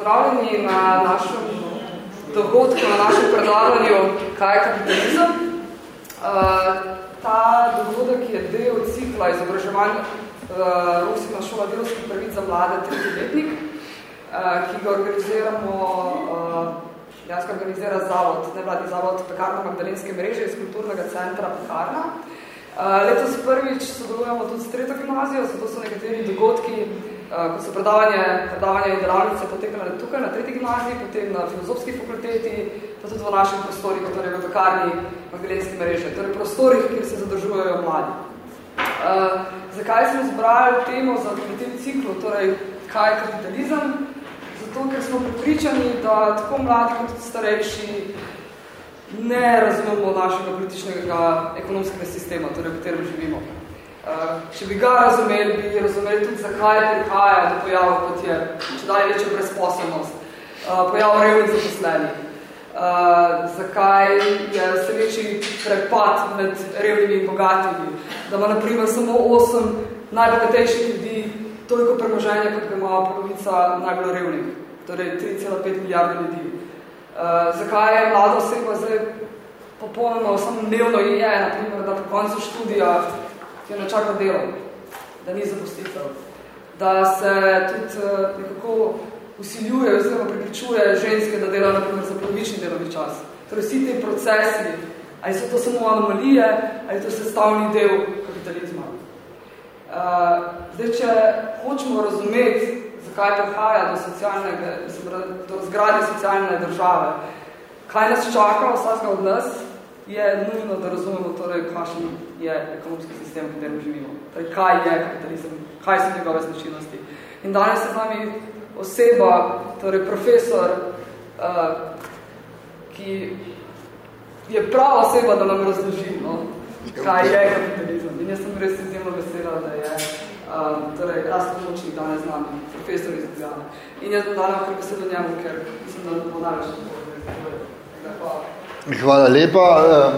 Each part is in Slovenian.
pozdravljeni na našem dogodku, na našem predavanju Kaj je kapitalizem. Uh, ta dogodek je del cikla izobraževanja uh, Rusina šola delovskih pravic za mlade tretji letnik, uh, ki ga organiziramo, uh, jansko organizira zavod, nevladni zavod Pekarna Magdalenske mreže iz kulturnega centra Pekarna. Uh, letos prvič sodelujemo tudi s tretjo gimnazijo, zato so nekateri dogodki Eh, ko so predavanje, predavanje in delavnice potekale tukaj na tretji gimnaziji, potem na filozofski fakulteti, pa tudi v naših prostorih, torej v pekarni Magdalenske mreže, torej prostorih, kjer se zadržujejo mladi. Uh, zakaj smo zbrali temo za tem ciklu, torej kaj je kapitalizem? Zato, ker smo pripričani, da tako mladi kot starejši ne razumemo našega političnega ekonomskega sistema, torej v katerem živimo. Eh, če bi ga razumeli, bi razumeli tudi, zakaj prihaja do pojava, kot je če dalje večja brezposobnost, uh, pojav revnih zaposlenih, uh, zakaj je vse večji prepad med revnimi in bogatimi, da ima naprimer samo 8 najbogatejših ljudi toliko premoženja, kot ga ima polovica najbolj revnih, torej 3,5 milijarde ljudi. Zakaj je mlada oseba zdaj popolnoma samo dnevno je, naprimer, da po koncu študija ki jo načaka delo, da ni zapustitev, da se tudi eh, nekako usiljuje oziroma pripričuje ženske, da dela naprimer za polovični delovni čas. Torej vsi te procesi, ali so to samo anomalije, ali je to sestavni del kapitalizma. Uh, zdaj, če hočemo razumeti, zakaj prihaja do, do razgradnje socialne države, kaj nas čaka vsakega od nas, je nujno, da razumemo, torej, kakšen je ekonomski sistem, v katerem živimo. Torej, kaj je kapitalizem, kaj so njegove značilnosti. In danes je z nami oseba, torej profesor, uh, ki je prava oseba, da nam razloži, no, kaj je kapitalizem. In jaz sem res izjemno vesela, da je um, torej, Rastko Močnik danes z nami, profesor iz Ljubljana. In jaz bom dala kar besedo njemu, ker mislim, da bo največ. Hvala. Hvala lepa. Eh,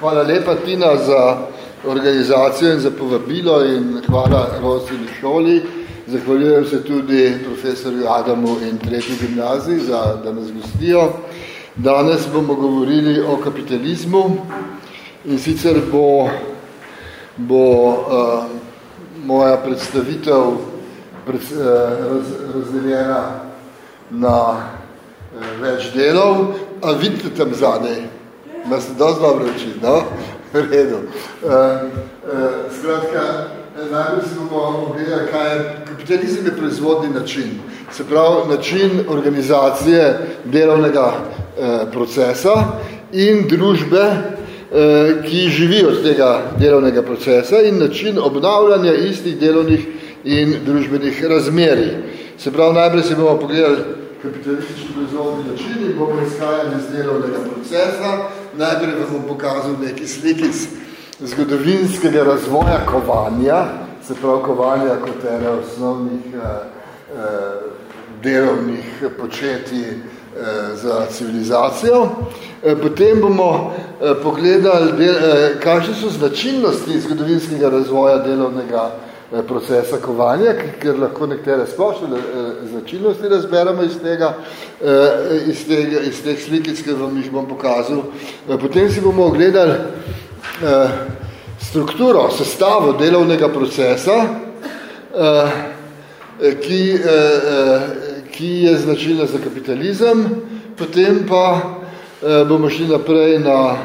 hvala lepa, Tina, za organizacijo in za povabilo in hvala Rosini šoli. Zahvaljujem se tudi profesorju Adamu in tretji gimnaziji, za, da nas gostijo. Danes bomo govorili o kapitalizmu in sicer bo, bo uh, moja predstavitev pred, uh, raz, razdeljena na uh, več delov. A vidite tam zadej? Ima se dosti dobro oči, no? V redu. Uh, uh, skratka, najbolj si bomo ogledali, kaj je kapitalizem je proizvodni način. Se pravi, način organizacije delovnega uh, procesa in družbe, uh, ki živi od tega delovnega procesa in način obnavljanja istih delovnih in družbenih razmerij. Se pravi, najprej si bomo pogledali kapitalistični proizvodni način in bomo izhajali iz delovnega procesa. Najprej vam bom pokazal neki slikic zgodovinskega razvoja kovanja, se pravi kovanja kot ene osnovnih eh, eh, delovnih početij eh, za civilizacijo. Eh, potem bomo eh, pogledali, del, eh, kakšne so značilnosti zgodovinskega razvoja delovnega Eh, procesa kovanja, ker lahko nekatere splošne eh, značilnosti razberemo iz tega, eh, iz, tega, iz teh slikic, ki vam jih bom pokazal. Potem si bomo ogledali strukturo, sestavo delovnega procesa, ki, ki je značilna za kapitalizem, potem pa bomo šli naprej na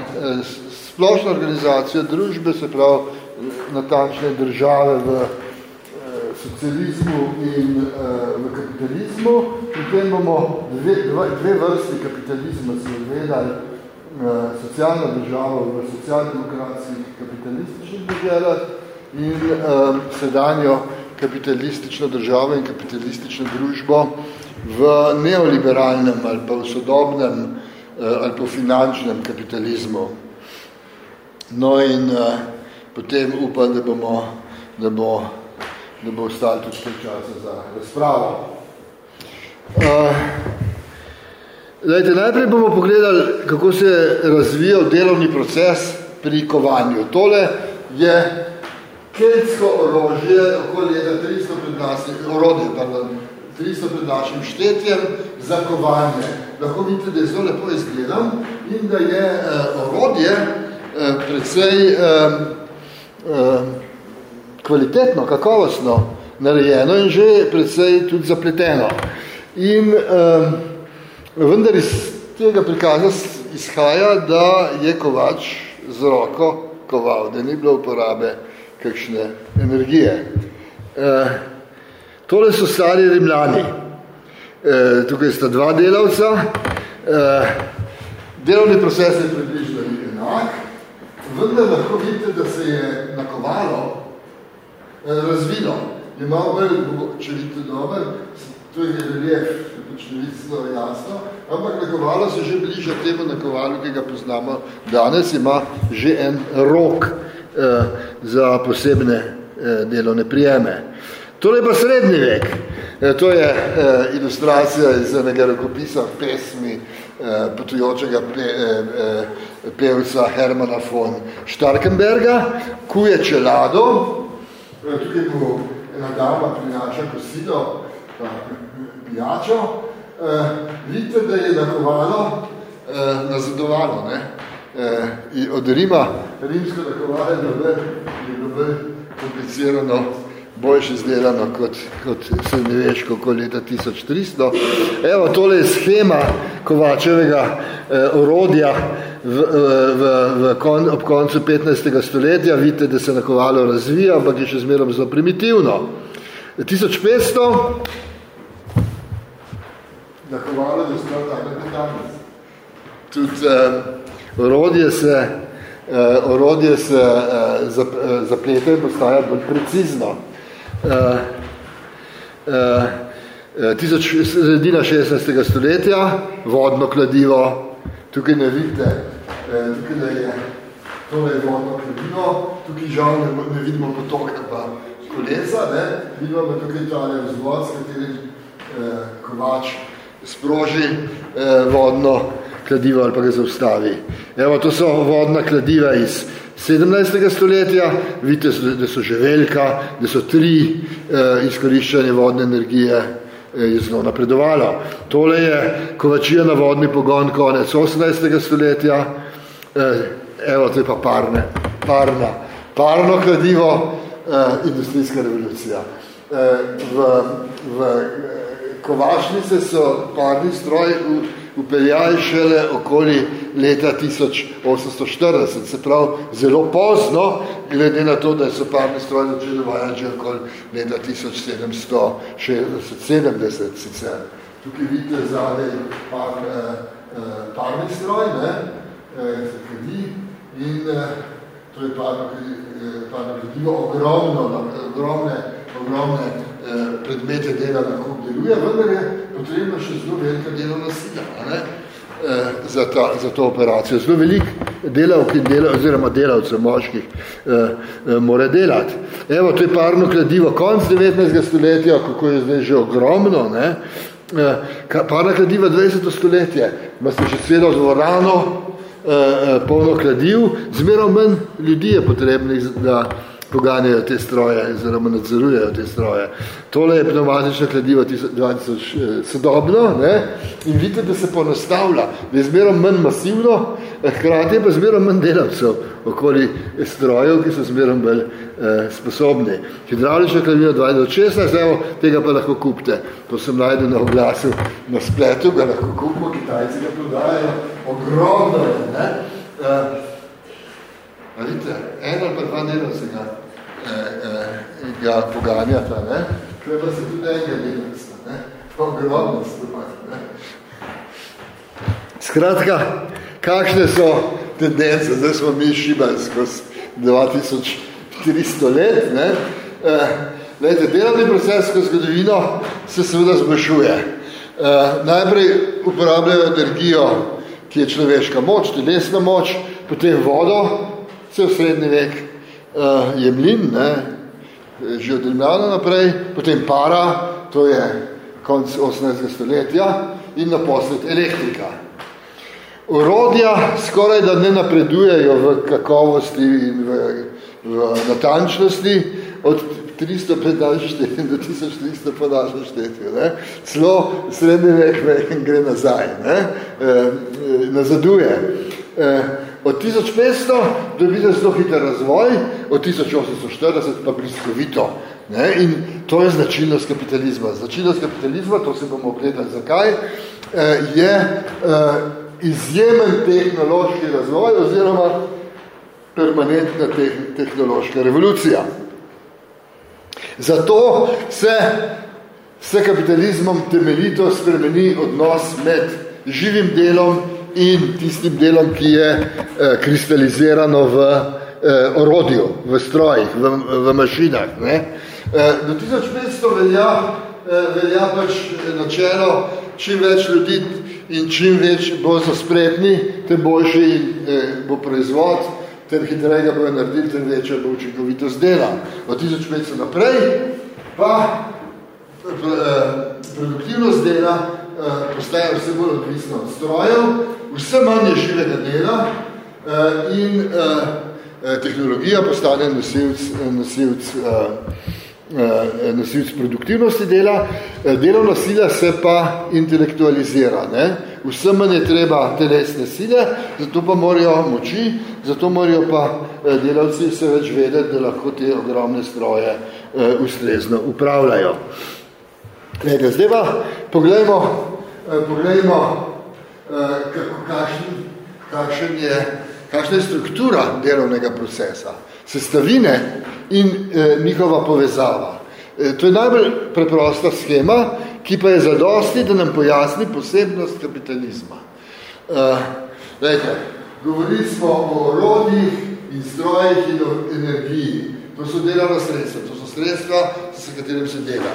splošno organizacijo družbe, se pravi natančne države v eh, socializmu in eh, v kapitalizmu. Potem bomo dve, dve vrsti kapitalizma se odvedali eh, socialna država v socialdemokratskih kapitalističnih državah in sedanjo kapitalistično državo in kapitalistično družbo v neoliberalnem ali pa v sodobnem ali pa v finančnem kapitalizmu. No in uh, potem upam, da, bomo, da, bo, da bo ostalo tudi kaj časa za razpravo. Uh, lejte, najprej bomo pogledali, kako se je razvijal delovni proces pri kovanju. Tole je keltsko orožje, okoli leta 300 pred nas, orodje, pardon, 300 pred našim štetjem za kovanje. Lahko vidite, da je zelo lepo izgledam in da je uh, orodje uh, predvsej uh, uh, kvalitetno, kakovostno narejeno in že predvsej tudi zapleteno. In uh, vendar iz tega prikaza izhaja, da je kovač z roko koval, da ni bilo uporabe kakšne energije. Uh, tole so stari rimljani. Uh, tukaj sta dva delavca. Uh, delovni proces je približno enak, vendar lahko vidite, da se je nakovalo uh, razvilo. Je malo bolj, če vidite dober, to je relief, pač ne vidite zelo jasno, ampak nakovalo se že bliža temu nakovalu, ki ga poznamo danes, ima že en rok eh, za posebne eh, delovne prijeme. Tole pa srednji vek. Eh, to je eh, ilustracija iz enega rokopisa pesmi eh, potujočega pe, eh, eh, pevca Hermana von Starkenberga, kuje čelado, eh, tukaj mu ena dama prinaša kosilo, pijačo, eh, vidite, da je nakovalo eh, nazadovalo. Ne? Eh, in od Rima, rimsko nakovalo je bilo komplicirano, boljše izdelano kot, kot srednjeveško okoli leta 1300. Evo, tole je schema Kovačevega eh, orodja v, v, v kon, ob koncu 15. stoletja. Vidite, da se nakovalo razvija, ampak je še zmerom zelo primitivno. 1500 nakovalo je zelo tako danes. Tudi eh, orodje se, eh, orodje se eh, zap, eh, zapleta in postaja bolj precizno. Eh, eh, tisoč, sredina 16. stoletja, vodno kladivo, tukaj ne vidite, eh, tukaj je tole je vodno kladivo, tukaj žal ne, ne vidimo potoka pa kolesa, ne, vidimo pa tukaj tale vzvod, s katerim eh, kovač sproži eh, vodno kladivo ali pa ga zaustavi. Evo, to so vodna kladiva iz 17. stoletja, vidite, da so že velika, da so tri eh, izkoriščanje vodne energije eh, je zelo napredovalo. Tole je kovačija na vodni pogon konec 18. stoletja, eh, evo, to je pa parne, parna, parno kladivo, eh, industrijska revolucija. Eh, v, v kovačnice so parni stroj upeljali šele okoli leta 1840, se pravi zelo pozno, glede na to, da so parni stroj začeli vajati že okoli leta 1770 sicer. Tukaj vidite zadej par, eh, parni stroj, ne, eh, se kredi in eh, to je parno, parno kredivo ogromno, ogromne, ogromne Eh, predmete dela lahko deluje, vendar je potrebno še zelo velika delovna sila? Eh, za, ta, za to operacijo. Zelo velik delavk in dela, oziroma delavcev moških eh, mora delati. Evo, to je parno kladivo konc 19. stoletja, kako je zdaj že ogromno. Ne? Parna kladiva 20. stoletje, ima se že celo dvorano, polno kladiv, zmeraj manj ljudi je potrebnih, da poganjajo te stroje oziroma nadzorujejo te stroje. Tole je pneumatično kladivo 2000 eh, sodobno ne? in vidite, da se ponastavlja, da je zmeraj manj masivno, eh, hkrati je pa zmeraj manj delavcev okoli strojev, ki so zmeraj bolj eh, sposobni. Hidravlično kladivo 2016, evo, tega pa lahko kupite. To sem najdel na oglasu na spletu, ga lahko kupimo, kitajci ga prodajajo, ogromno je. Ne? Eh, Vidite, eno pa dva se ga, eh, eh, ga poganjata, ne? Kaj pa se tudi enega delca, ne? Ogromno stopati, ne? Skratka, kakšne so tendence, zdaj smo mi šibali skozi 2300 let, ne? Eh, Lejte, delovni proces skozi zgodovino se seveda zmanjšuje. Eh, najprej uporabljajo energijo, ki je človeška moč, telesna moč, potem vodo, cel srednji vek uh, je mlin, ne, že od Rimljana naprej, potem para, to je konc 18. stoletja in naposled elektrika. Orodja skoraj da ne napredujejo v kakovosti in v, v natančnosti od 300 predaljši štetje do 1300 podaljši štetje. Ne? Celo srednji vek gre nazaj, ne? E, nazaduje. E, od 1500 dobite zelo hiter razvoj, od 1840 pa bliskovito. Ne? In to je značilnost kapitalizma. Značilnost kapitalizma, to se bomo ogledali zakaj, je izjemen tehnološki razvoj oziroma permanentna tehnološka revolucija. Zato se s kapitalizmom temeljito spremeni odnos med živim delom in tistim delom, ki je eh, kristalizirano v eh, orodju, v strojih, v, v mašinah. Ne? Eh, do 1500 velja, eh, velja pač načelo, čim več ljudi in čim več bo so spretni, tem boljši eh, bo proizvod, ter hitrejega bojo naredili, ter večja bo učinkovitost dela. Od 1500 naprej pa eh, produktivnost dela eh, postaja vse bolj odvisna od strojev, vse manje živega dela eh, in eh, tehnologija postane nosilc, nosilc eh, Eh, nosilc produktivnosti dela, eh, delovna sila se pa intelektualizira. Ne? Vsem je treba telesne sile, zato pa morajo moči, zato morajo pa eh, delavci se več vedeti, da lahko te ogromne stroje ustrezno upravljajo. Glede, zdaj pa poglejmo, poglejmo kakšen, kakšen je, kakšna je struktura delovnega procesa sestavine in e, njihova povezava. E, to je najbolj preprosta schema, ki pa je zadosti, da nam pojasni posebnost kapitalizma. E, lejte, govorili smo o rodih in strojih in o energiji. To so delovna sredstva, to so sredstva, s katerim se dela.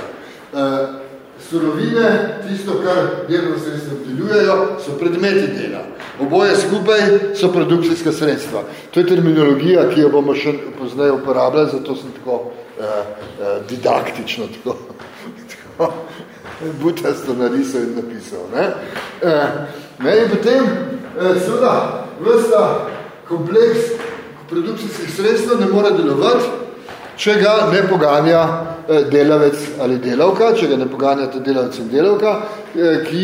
E, surovine, tisto, kar delovno sredstvo obdelujejo, so predmeti dela. Oboje skupaj so produkcijska sredstva. To je terminologija, ki jo bomo še pozneje uporabljali, zato sem tako eh, eh, didaktično, tako, tako butasto narisal in napisal. Ne? Eh, ne? In potem, eh, seveda, vrsta kompleks produkcijskih sredstva ne more delovati, če ga ne poganja eh, delavec ali delavka, če ga ne poganjate delavec in delavka, eh, ki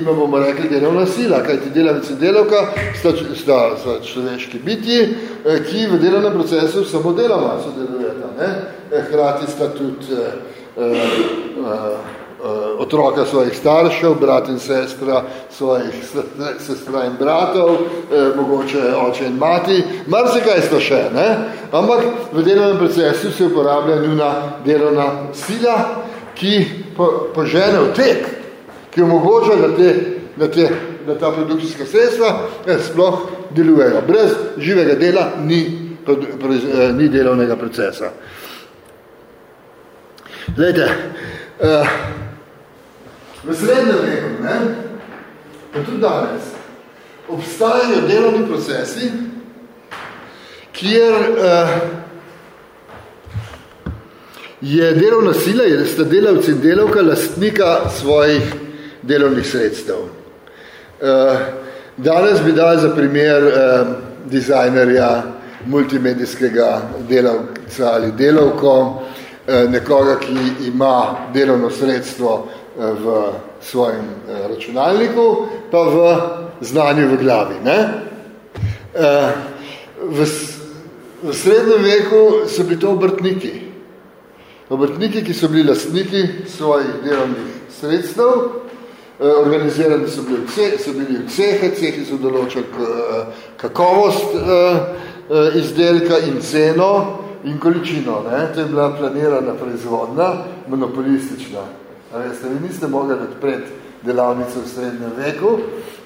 ima, bomo rekli, delovna sila, kajti delavec in delavka sta, sta, sta človeški bitji, eh, ki v delovnem procesu samo deloma sodelujeta. Hrati sta tudi uh, Eh, otroka svojih staršev, brat in sestra svojih sestra in bratov, eh, mogoče oče in mati, mar se kaj sta še, ne? Ampak v delovnem procesu se uporablja njuna delovna sila, ki po, požene v tek, ki omogoča, da, te, da, te, da ta produkcijska sredstva eh, sploh delujejo. Brez živega dela ni, eh, ni delovnega procesa. Glejte, eh, v srednjem veku, ne, pa tudi danes, obstajajo delovni procesi, kjer uh, je delovna sila, je sta delavci in delavka lastnika svojih delovnih sredstev. Uh, danes bi dal za primer uh, dizajnerja, multimedijskega delavca ali delavko, uh, nekoga, ki ima delovno sredstvo v svojem eh, računalniku, pa v znanju v glavi. Ne? Eh, v, v srednjem veku so bili to obrtniki. Obrtniki, ki so bili lastniki svojih delovnih sredstev, eh, organizirani so bili, vse, so bili v cehe, cehi so določili kakovost izdelka in ceno in količino. Ne? To je bila planirana proizvodna, monopolistična Veste, vi niste mogli odpreti delavnice v srednjem veku,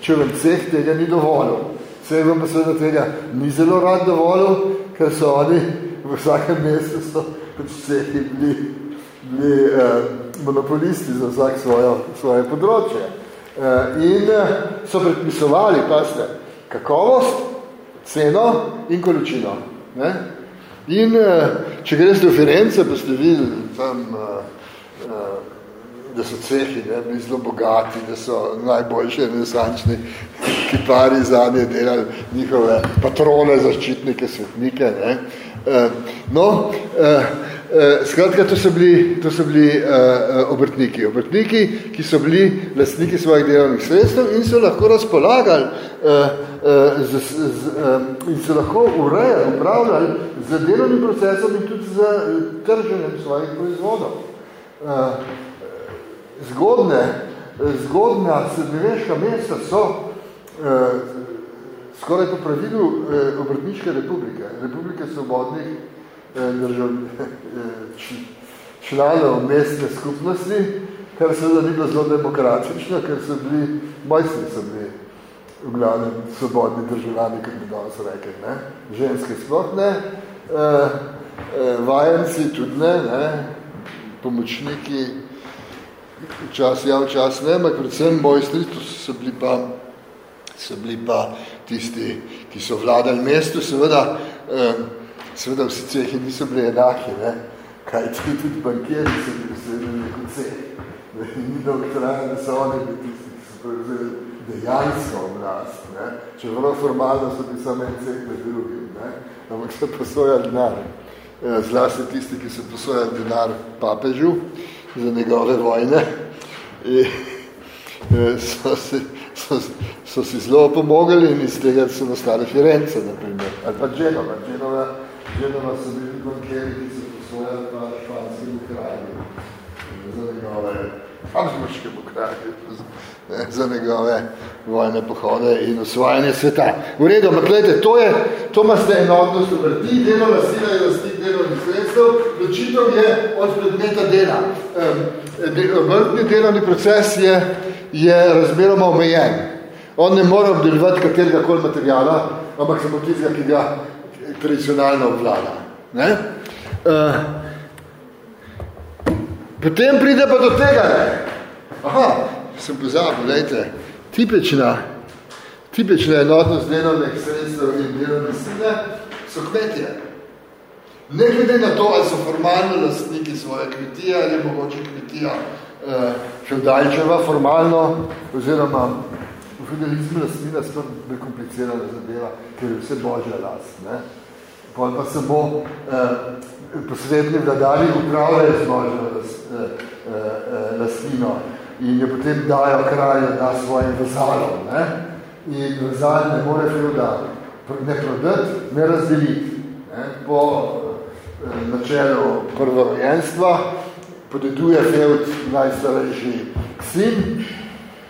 če vam ceh tega ni dovolil. Ceh vam pa seveda tega ni zelo rad dovolil, ker so oni v vsakem mestu so pač cehi bili, bili eh, monopolisti za vsak svojo, svoje področje. Eh, in eh, so predpisovali, paste, kakovost, ceno in količino. Ne? In eh, če greste v Firence, pa ste videli tam eh, eh, da so cehi ne, bili zelo bogati, da so najboljši renesančni kipari zadnje delali njihove patrone, zaščitnike, svetnike. Ne. Eh, no, eh, Uh, skratka, to so bili, to so bili uh, obrtniki. Obrtniki, ki so bili lastniki svojih delovnih sredstev in so lahko razpolagali uh, uh, z, z, um, in so lahko urejali, upravljali z delovnim procesom in tudi z trženjem svojih proizvodov. Uh, zgodne, zgodna srednjeveška mesta so uh, skoraj po pravilu uh, obrtniške republike, republike svobodnih držav, članov mestne skupnosti, kar seveda ni bilo zelo demokratično, ker so bili, mojstri so bili v glavnem svobodni državljani, kot bi danes rekli, ne? ženske sploh ne, e, e, vajenci tudi ne, ne? pomočniki, včas ja, včas ne, ampak predvsem mojstri, to so bili pa so bili pa tisti, ki so vladali mestu, seveda, eh, seveda vsi cehi niso bili enaki, ne? kaj ti tudi bankjeri so bili sredili neko. Ni dolg traja, da so oni bili tisti, ki so prevzeli dejansko oblast. Ne? Če vrlo formalno so bili samo en ceh med drugim, ne? ampak so posojali denar. E, zlasti tisti, ki so posojali denar papežu za njegove vojne, in e, so si, so, so si zelo pomogli in iz tega so nastale Firence, naprimer, ali pa Genova. Genova Genova so bili bankeri, ki so posvojali pa španskemu kralju za njegove, habsburškemu kralju, za njegove vojne pohode in osvajanje sveta. V redu, ampak gledajte, to je, to ima ste enotnost obrti, delova sila je lastnik delovnih sredstev, ločitev je od predmeta dela. Obrtni delovni proces je, je razmeroma omejen. On ne mora obdelovati katerega koli materijala, ampak samo tistega, ki ga tradicionalno obvlada. Ne? Uh, potem pride pa do tega. Ne? Aha, sem pozabil, lejte, tipična, tipična enotnost delovnih sredstev in delovne sile so kmetije. Ne glede na to, ali so formalno lastniki svoje kmetije, ali mogoče kmetija uh, feudalčeva formalno, oziroma v feudalizmu lastnina sploh prekomplicirana zadeva, ker je vse božja last. Ne? pol pa samo eh, posredni vladari upravljajo z možno las, eh, eh, lastnino in jo potem dajo kralju da svojim vazalom. Ne? In vazal ne more feuda ne prodati, ne razdeliti. Ne? Po eh, načelu prvorojenstva podeduje feud najstarejši sin,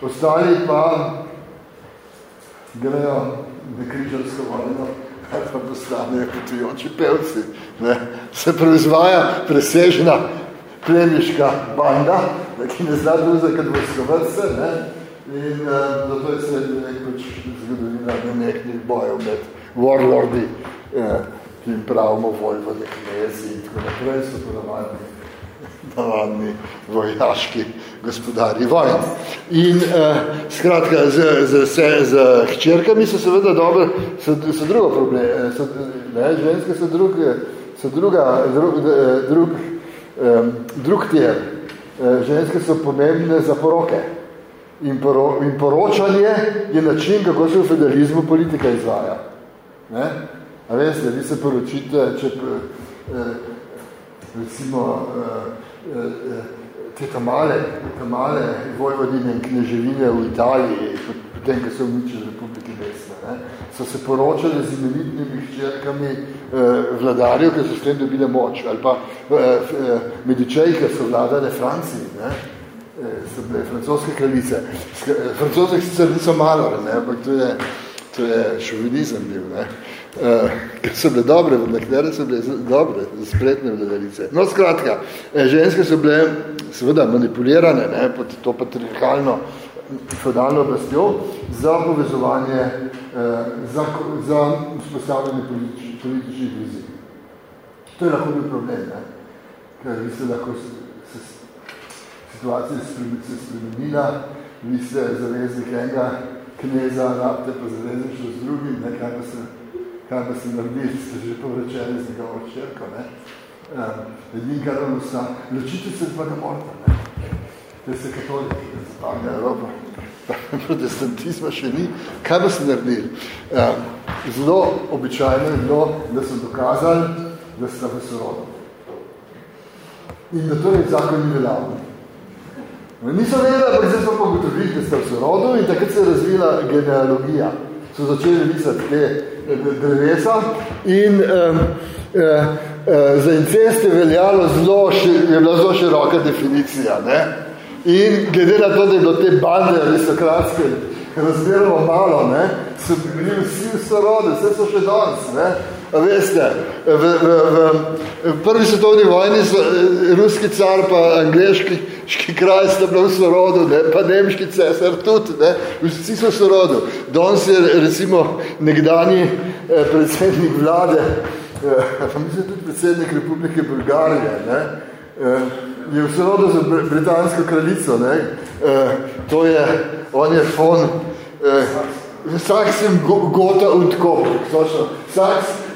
ostali pa grejo nekrižarsko vojno ali pa postanejo potujoči pevci. Ne. Se proizvaja presežna plemiška banda, ki ne zna druze kot vrskovrce, ne. in uh, zato je srednji nek pač zgodovina nenehnih bojev med warlordi, eh, ki jim pravimo vojvode, knezi in tako naprej, so ponavadni navadni vojaški gospodari vojn. In uh, skratka, z, z, z, z hčerkami so seveda dobre, so, so drugo problem, so, ne, ženske so, drug, so druga, drug, drug, um, drug tier. Ženske so pomembne za poroke. In, poro, in poročanje je način, kako se v federalizmu politika izvaja. Ne? A veste, vi se poročite, če eh, recimo eh, te tamale, tamale vojvodine in kneževine v Italiji, potem, ko so uničili Republike Vesne, ne, so se poročali z imenitnimi hčerkami eh, vladarjev, ki so s tem dobile moč, ali pa eh, eh, medičeji, ki so vladale Franciji, ne, eh, so bile francoske kraljice. Francoske sicer niso malo, ne, ampak to je, to je šovinizem bil, ne. Uh, ker so bile dobre, nekdere so bile dobre, spretne vladarice. No, skratka, ženske so bile seveda manipulirane ne, pod to patriarhalno feudalno oblastjo za povezovanje, uh, za, za vzpostavljanje politič, političnih vizij. To je lahko bil problem, ne, ker vi ste lahko se, se, situacija se spremenila, vi ste zaveznik enega kneza, rabte pa zaveznik z drugim, ne, kaj pa se kaj pa si naredili, ste že povračali z njegovo črko, ne? Edin, kar vam sta, ločite se dva morta, ne? Te se katoliki, se paga Evropa, protestantizma še ni, kaj pa si naredili? Zelo običajno je bilo, da so dokazali, da sta v sorodu. In da torej zakon ni veljavno. No, niso vedeli, ampak zdaj smo pogotovili, da sta v sorodu in takrat se je razvila genealogija. So začeli risati te drevesa in um, uh, uh, za incest je veljalo zelo, je bila zelo široka definicija. Ne? In glede na to, da je bilo te bande aristokratske razmeroma malo, ne, so bili vsi v sorodu, vse so še danes. Ne. A veste, v, v, v, v prvi svetovni vojni so eh, ruski car pa angliški kraj sta bila v sorodu, ne, pa nemški cesar tudi, ne, vsi so v sorodu. Danes je recimo nekdani eh, predsednik vlade, eh, pa mislim tudi predsednik Republike Bulgarije, ne, eh, je v sorodu za britansko kraljico, ne, eh, to je, on je fon eh, Saxen Gotha und Coburg, točno, Saxen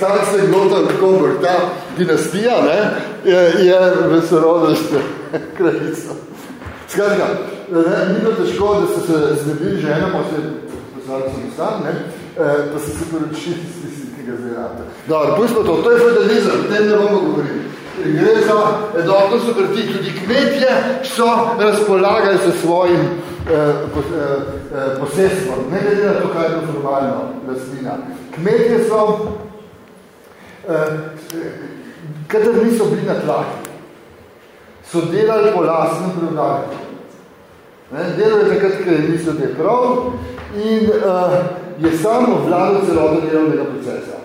Saxen Gotha und Coburg, ta dinastija, ne, je, je v sorodu s kraljico. Skratka, ni bilo težko, da so se znebili ženama, se poslali stan, ne, eh, pa so se poročili s tistega zvirata. Dobro, pustimo to, to je feudalizem, o tem ne bomo govorili. Gre za edotno soprti, tudi kmetje so razpolagali se svojim eh, eh, posestvom, ne glede na to, kaj je to formalno lastnina. Kmetje so, kadar niso bili na tlaki, so delali po lastnem prevlagu. Delali takrat, ker niso te prav in uh, je samo vladal celotno delovnega procesa.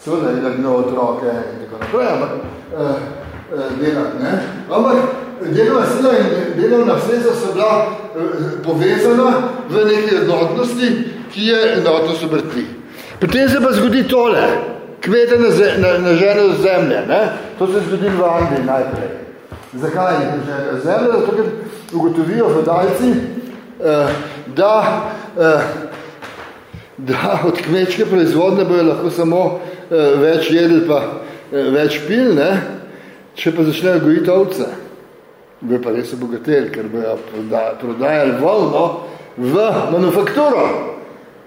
Seveda je nagnil otroke in tako naprej, ampak uh, uh, delati, ne? Ampak delovna sila in delovna sredstva so bila uh, povezana v neki enotnosti, ki je enotnost obrti. Potem se pa zgodi tole, kmete na, na, na žene zemlje, ne? To se zgodi v Angliji najprej. Zakaj je žene zemlje? Zato, ker ugotovijo fedalci, uh, da uh, da od kmečke proizvodne bojo lahko samo eh, več jedli pa eh, več pil, ne? če pa začnejo gojiti ovce. Bojo pa res obogateli, ker bojo prodajali volno v manufakturo,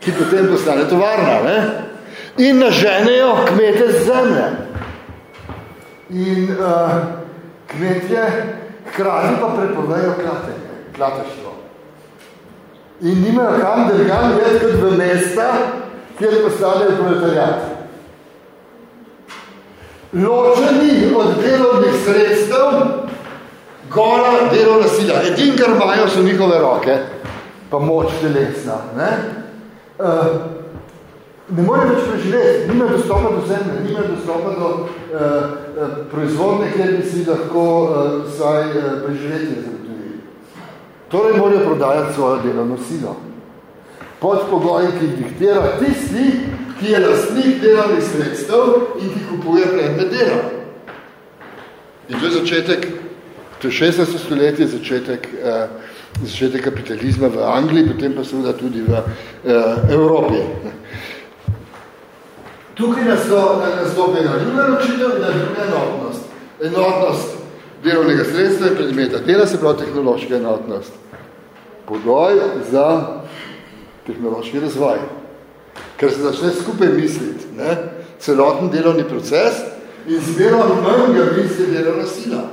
ki potem postane tovarna. Ne? In naženejo kmete z zemlje. In uh, kmetje hkrati pa prepovejo klatenje, klateštvo. In nimajo kam drgam več kot v mesta, kjer postavljajo proletariat. Ločeni od delovnih sredstev, gola delovna sila. Edin, kar imajo, so njihove roke, pa moč telesna. Ne, uh, ne more več preživeti, nimajo dostopa do zemlje, nimajo dostopa do uh, uh, proizvodne, kjer bi si lahko uh, saj uh, preživeti zagotovili. Torej morajo prodajati svojo delovno silo. Pod pogojem, ki jih diktira tisti, ki je lastnik delovnih sredstev in ki kupuje predmet dela. In to je začetek, to je 16. stoletje, začetek, eh, začetek kapitalizma v Angliji, potem pa seveda tudi v eh, Evropi. Tukaj nastopi ena druga ročitev in ena druga enotnost. Enotnost delovnega sredstva in predmeta. Dela se pravi tehnološka enotnost. Pogoj za tehnološki razvoj ker se začne skupaj misliti, ne? celoten delovni proces in zmerom manj ga misli delovna sila.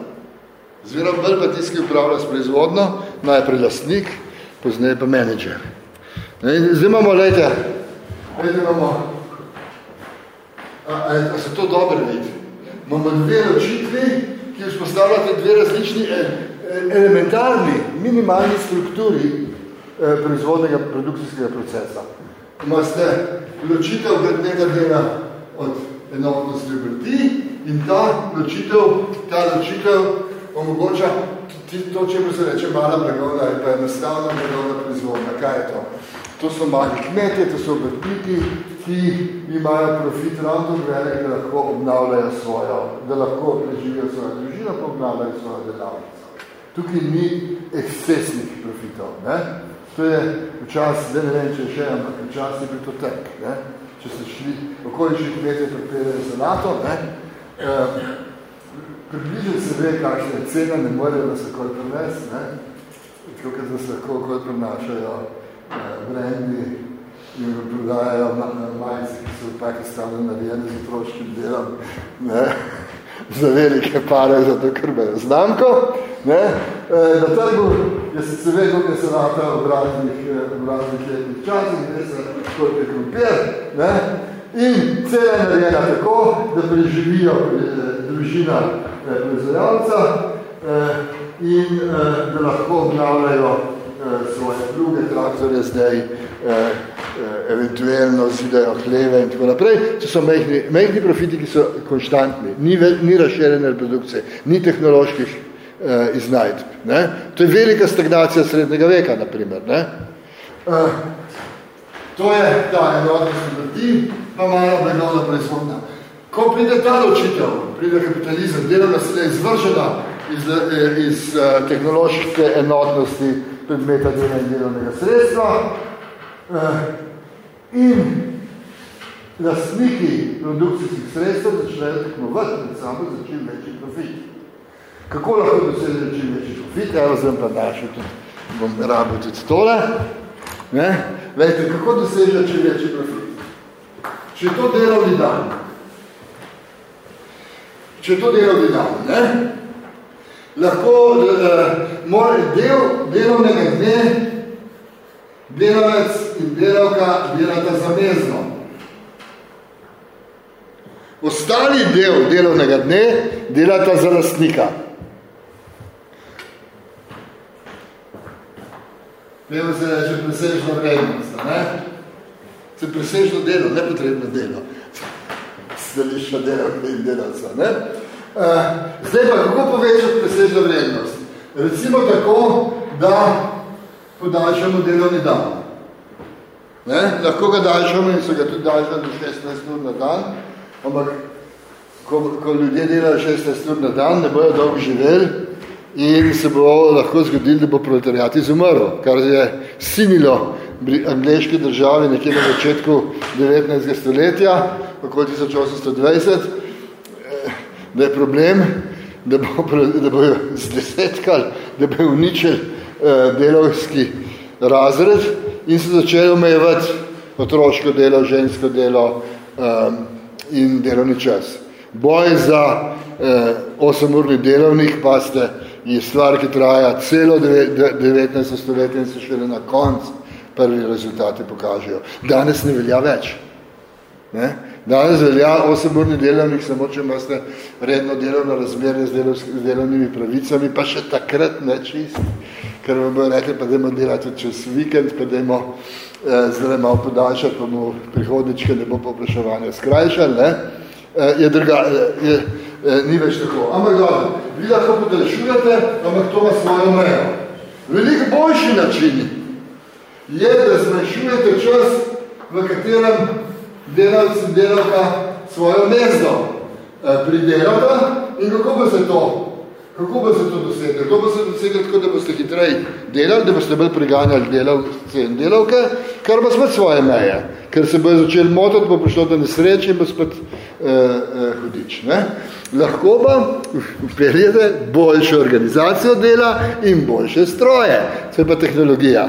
Zmerom bolj pa tisti, ki upravlja s proizvodno, najprej lastnik, pozneje pa menedžer. Ne? Zdaj imamo, lejte, lejte imamo, a, a, se to dobro vidi? Imamo dve ročitvi, ki vzpostavljate dve različni e, e, elementarni, minimalni strukturi e, proizvodnega produkcijskega procesa imate ločitev predmeta dela od enotnosti obrti in ta ločitev, ta ločitev omogoča to, če se reče mala blagovna ali pa enostavna blagovna proizvodna. Kaj je to? To so mali kmetje, to so obrtniki, ki imajo profit ravno velik, da lahko obnavljajo svojo, da lahko preživijo svojo družino, pa obnavljajo svojo delavnico. Tukaj ni ekscesnih profitov. Ne? To je včas, da ne vem, če še, ampak včas je bil to tek. Ne? Če se šli, okolični kmetje pripeljajo za NATO, ne? E, približati se ve, kakšna je cena, ne morejo da se kol prevesti, ne? da se lahko kol prenašajo e, brendi in prodajajo majice, ki so v Pakistanu narejene z otroškim delom. Ne? za velike pare, zato ker imajo znamko. Ne? E, na trgu je se vedno, da se rata v raznih, v raznih letnih časih, ne se kot je krumpir, ne? in cela je narejena tako, da preživijo družina proizvajalca in da lahko obnavljajo svoje druge traktorje zdaj Eh, eventuelno zidajo hleve in tako naprej. To so mehni, mehni profiti, ki so konštantni. Ni, ni razširjene reprodukcije, ni tehnoloških eh, iznajdb. Ne? To je velika stagnacija srednjega veka, na primer. Ne? Eh, to je ta enotnost vrti, pa malo blagovna proizvodna. Ko pride ta ločitev, pride kapitalizem, delovna sila izvržena iz, eh, iz uh, tehnološke enotnosti predmeta dela in delovnega sredstva, uh, in lastniki produkcijskih sredstev začnejo tekmovati med sabo za čim večji profit. Kako lahko dosežejo čim večji profit? Evo zdaj pa našel tudi, bom rabil tudi tole. Ne? Vejte, kako dosežejo čim večji profit? Če je to delovni dan, če je to delovni dan, ne? lahko eh, mora del delovnega dne delavec in delavka delata zamezno. Ostali del delovnega dne delata za lastnika. Vemo se reče presežno vrednost, ne? Se presežno delo, nepotrebno delo. Stališča delovne in delavca, ne? Uh, zdaj pa, kako povečati presežno vrednost? Recimo tako, da podaljšamo delovni dan. Ne? Lahko ga daljšamo in so ga tudi daljšali do 16 ur na dan, ampak ko, ko ljudje delajo 16 ur na dan, ne bojo dolgo živeli in se bo lahko zgodilo, da bo proletariat izumrl, kar je sinilo angliške države nekje na začetku 19. stoletja, okoli 1820, eh, da je problem, da bo, da bo zdesetkali, da bo uničili Eh, delovski razred in se začeli omejevati otroško delo, žensko delo um, in delovni čas. Boj za eh, 8-urni delovnik pa ste je stvar, ki traja celo 19. stoletje in se šele na konc prvi rezultati pokažejo. Danes ne velja več. Ne? Danes velja 8-urni delovnik, samo če imate redno delovno razmerje z, delov, z delovnimi pravicami, pa še takrat ne čisti ker vam bojo rekli, pa dajmo delati čez vikend, pa dajmo eh, zdaj malo podaljšati, pa mu prihodnič, ne bo popraševanje skrajšal, ne, eh, je druga, eh, je, eh, ni več tako. Ampak dobro, vi lahko podaljšujete, ampak to ima svojo mejo. Veliko boljši način je, da zmanjšujete čas, v katerem delavci delavka svojo mezdo eh, pridelata in kako bo se to Kako bo se to dosegli? Kako bo se dosegli tako, da boste hitrej delali, da boste bolj priganjali delavce in delavke, kar bo spet svoje meje. Ker se bo začeli motati, bo prišlo do nesreče in bo spet eh, eh, hudič. Ne? Lahko pa upeljete boljšo organizacijo dela in boljše stroje. To je pa tehnologija.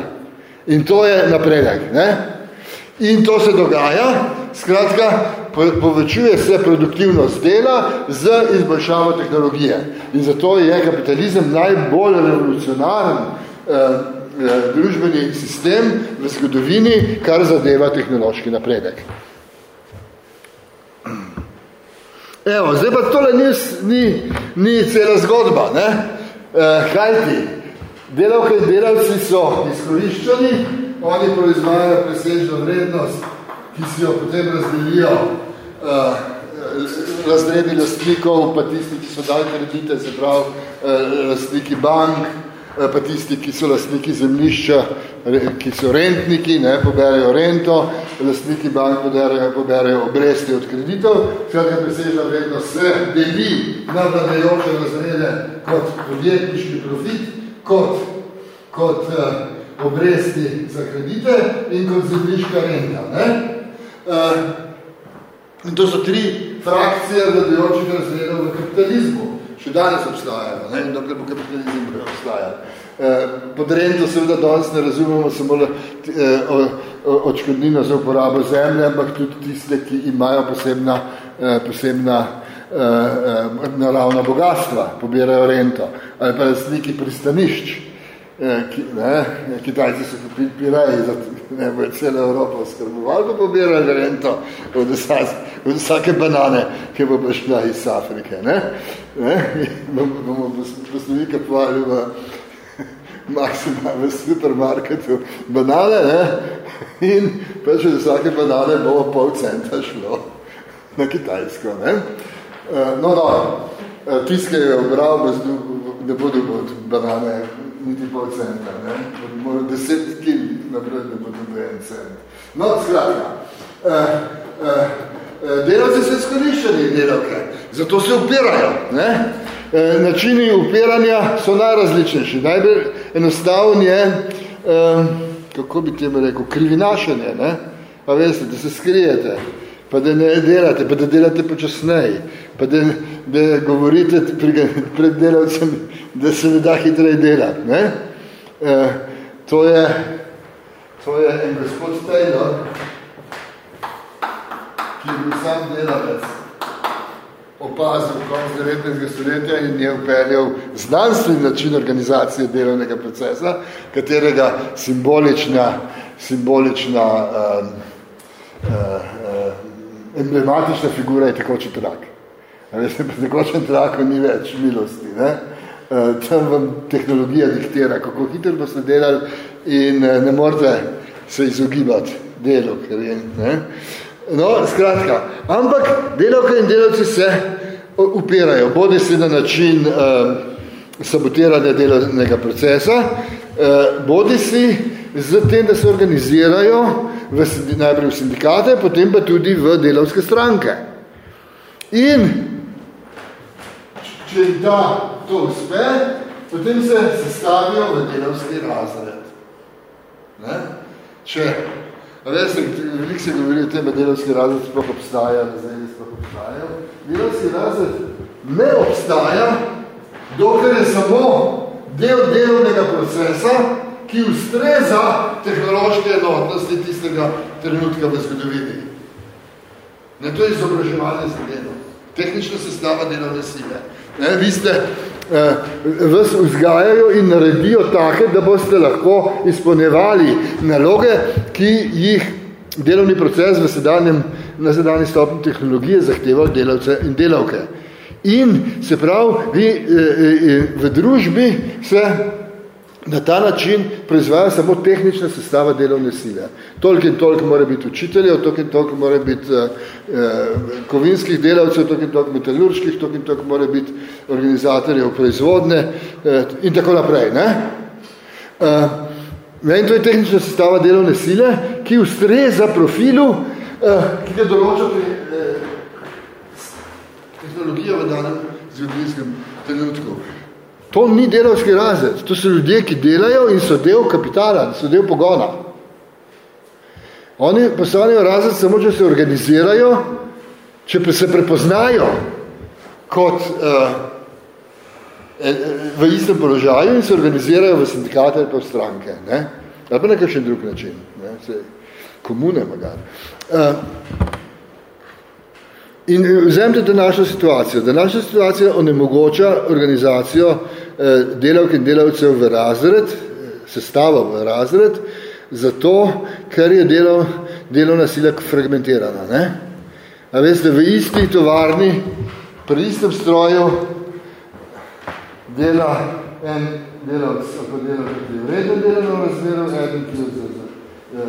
In to je napredek. Ne? In to se dogaja, skratka, povečuje se produktivnost dela z izboljšavo tehnologije. In zato je kapitalizem najbolj revolucionaren eh, eh, družbeni sistem v zgodovini, kar zadeva tehnološki napredek. Evo, zdaj pa tole ni, ni, ni cela zgodba. Ne? Eh, kaj ti? Delavke in delavci so izkoriščeni, oni proizvajajo presežno vrednost, ki si jo potem razdelijo uh, razredi lastnikov, pa tisti, ki so dali kredite, se pravi uh, lastniki bank, uh, pa tisti, ki so lastniki zemljišča, ki so rentniki, ne, poberejo rento, lastniki bank poberejo, poberejo obresti od kreditov, skratka presežna vrednost se deli na vladajoče razrede kot podjetniški profit, kot, kot uh, obresti za kredite in kot zemljiška renta. Ne? Uh, in to so tri frakcije vladajočih razredov v kapitalizmu. Še danes obstajajo, ne? in dokler bo kapitalizem bo obstajal. Uh, pod rento seveda danes ne razumemo samo uh, odškodnino za uporabo zemlje, ampak tudi tiste, ki imajo posebna, uh, posebna uh, naravna bogatstva, pobirajo rento, ali pa lastniki pristanišč, uh, ki, ne, Kitajci so zato ne bo celo Evropo skrbovali, pa pobirajo rento od, vsas, od vsake banane, ki bo prišla iz Afrike. Ne? Ne? Bomo poslovi kapovali v Maxima v supermarketu banane ne? in pač od vsake banane bo pol centa šlo na Kitajsko. Ne? Eh, no, no, eh, tiske je obral, ne bodo od banane niti pol centa, ne? Morajo deset kil naprej, da bodo do en cent. No, skratka, uh, uh, delavci so izkoriščeni delavke, zato se upirajo. Ne? Uh, načini upiranja so najrazličnejši. Najbolj enostavn je, uh, kako bi temu rekel, krivinašenje, ne? pa veste, da se skrijete pa da ne delate, pa da delate počasneje, pa da, da govorite pred delavcem, da se ne da hitreje delati. Ne? E, to, je, to je en gospod Taylor, ki je bil sam delavec, opazil konc 19. stoletja in je upeljal znanstveni način organizacije delovnega procesa, katerega simbolična, simbolična um, uh, uh, emblematična figura je tekoči trak. Veste, pa tekočem traku ni več milosti. Ne? Uh, tam vam tehnologija diktira, kako hitro boste delali in uh, ne morete se izogibati delu. Ker je, ne? No, skratka, ampak delovke in delovci se upirajo, bodi se na način uh, sabotiranja delovnega procesa, uh, bodi si z tem, da se organizirajo v, najprej v sindikate, potem pa tudi v delovske stranke. In če da to uspe, potem se sestavijo v delovski razred. Ne? Če, veste, veliko se govori o tem, da delovski razred sploh obstaja, da zdaj sploh obstaja. Delovski razred ne obstaja, dokler je samo del delovnega procesa, ki ustreza tehnološke enotnosti tistega trenutka v zgodovini. Ne, to je izobraževanje za delo. Tehnična sestava delovne sile. Ne, vi ste, eh, vas vzgajajo in naredijo take, da boste lahko izpolnevali naloge, ki jih delovni proces v sedanjem, na sedanji stopni tehnologije zahteva od delavce in delavke. In se pravi, vi eh, eh, v družbi se Na ta način proizvaja samo tehnična sestava delovne sile. Toliko in toliko mora biti učiteljev, toliko in toliko mora biti uh, kovinskih delavcev, toliko in toliko metalurških, toliko in toliko mora biti organizatorjev proizvodne uh, in tako naprej. Ne? Uh, in to je tehnična sestava delovne sile, ki ustreza profilu, uh, ki ga določa pri, uh, tehnologija v danem zgodovinskem trenutku. To ni delovski razred, to so ljudje, ki delajo in so del kapitala, so del pogona. Oni postavljajo razred samo, če se organizirajo, če se prepoznajo kot uh, v istem položaju in se organizirajo v sindikate ali pa v stranke. Ne? Ali pa nekakšen drug način. Ne? Se, komune magar. Uh, In eh, vzemite današnjo situacijo. Današnja situacija onemogoča organizacijo eh, delavk in delavcev v razred, sestavo v razred, zato, ker je delo, delovna sila fragmentirana. Ne? A veste, v isti tovarni, pri istem stroju dela en delavc, ako delavc, ki je vredno delovno razmero, eden, ki je za, za, za,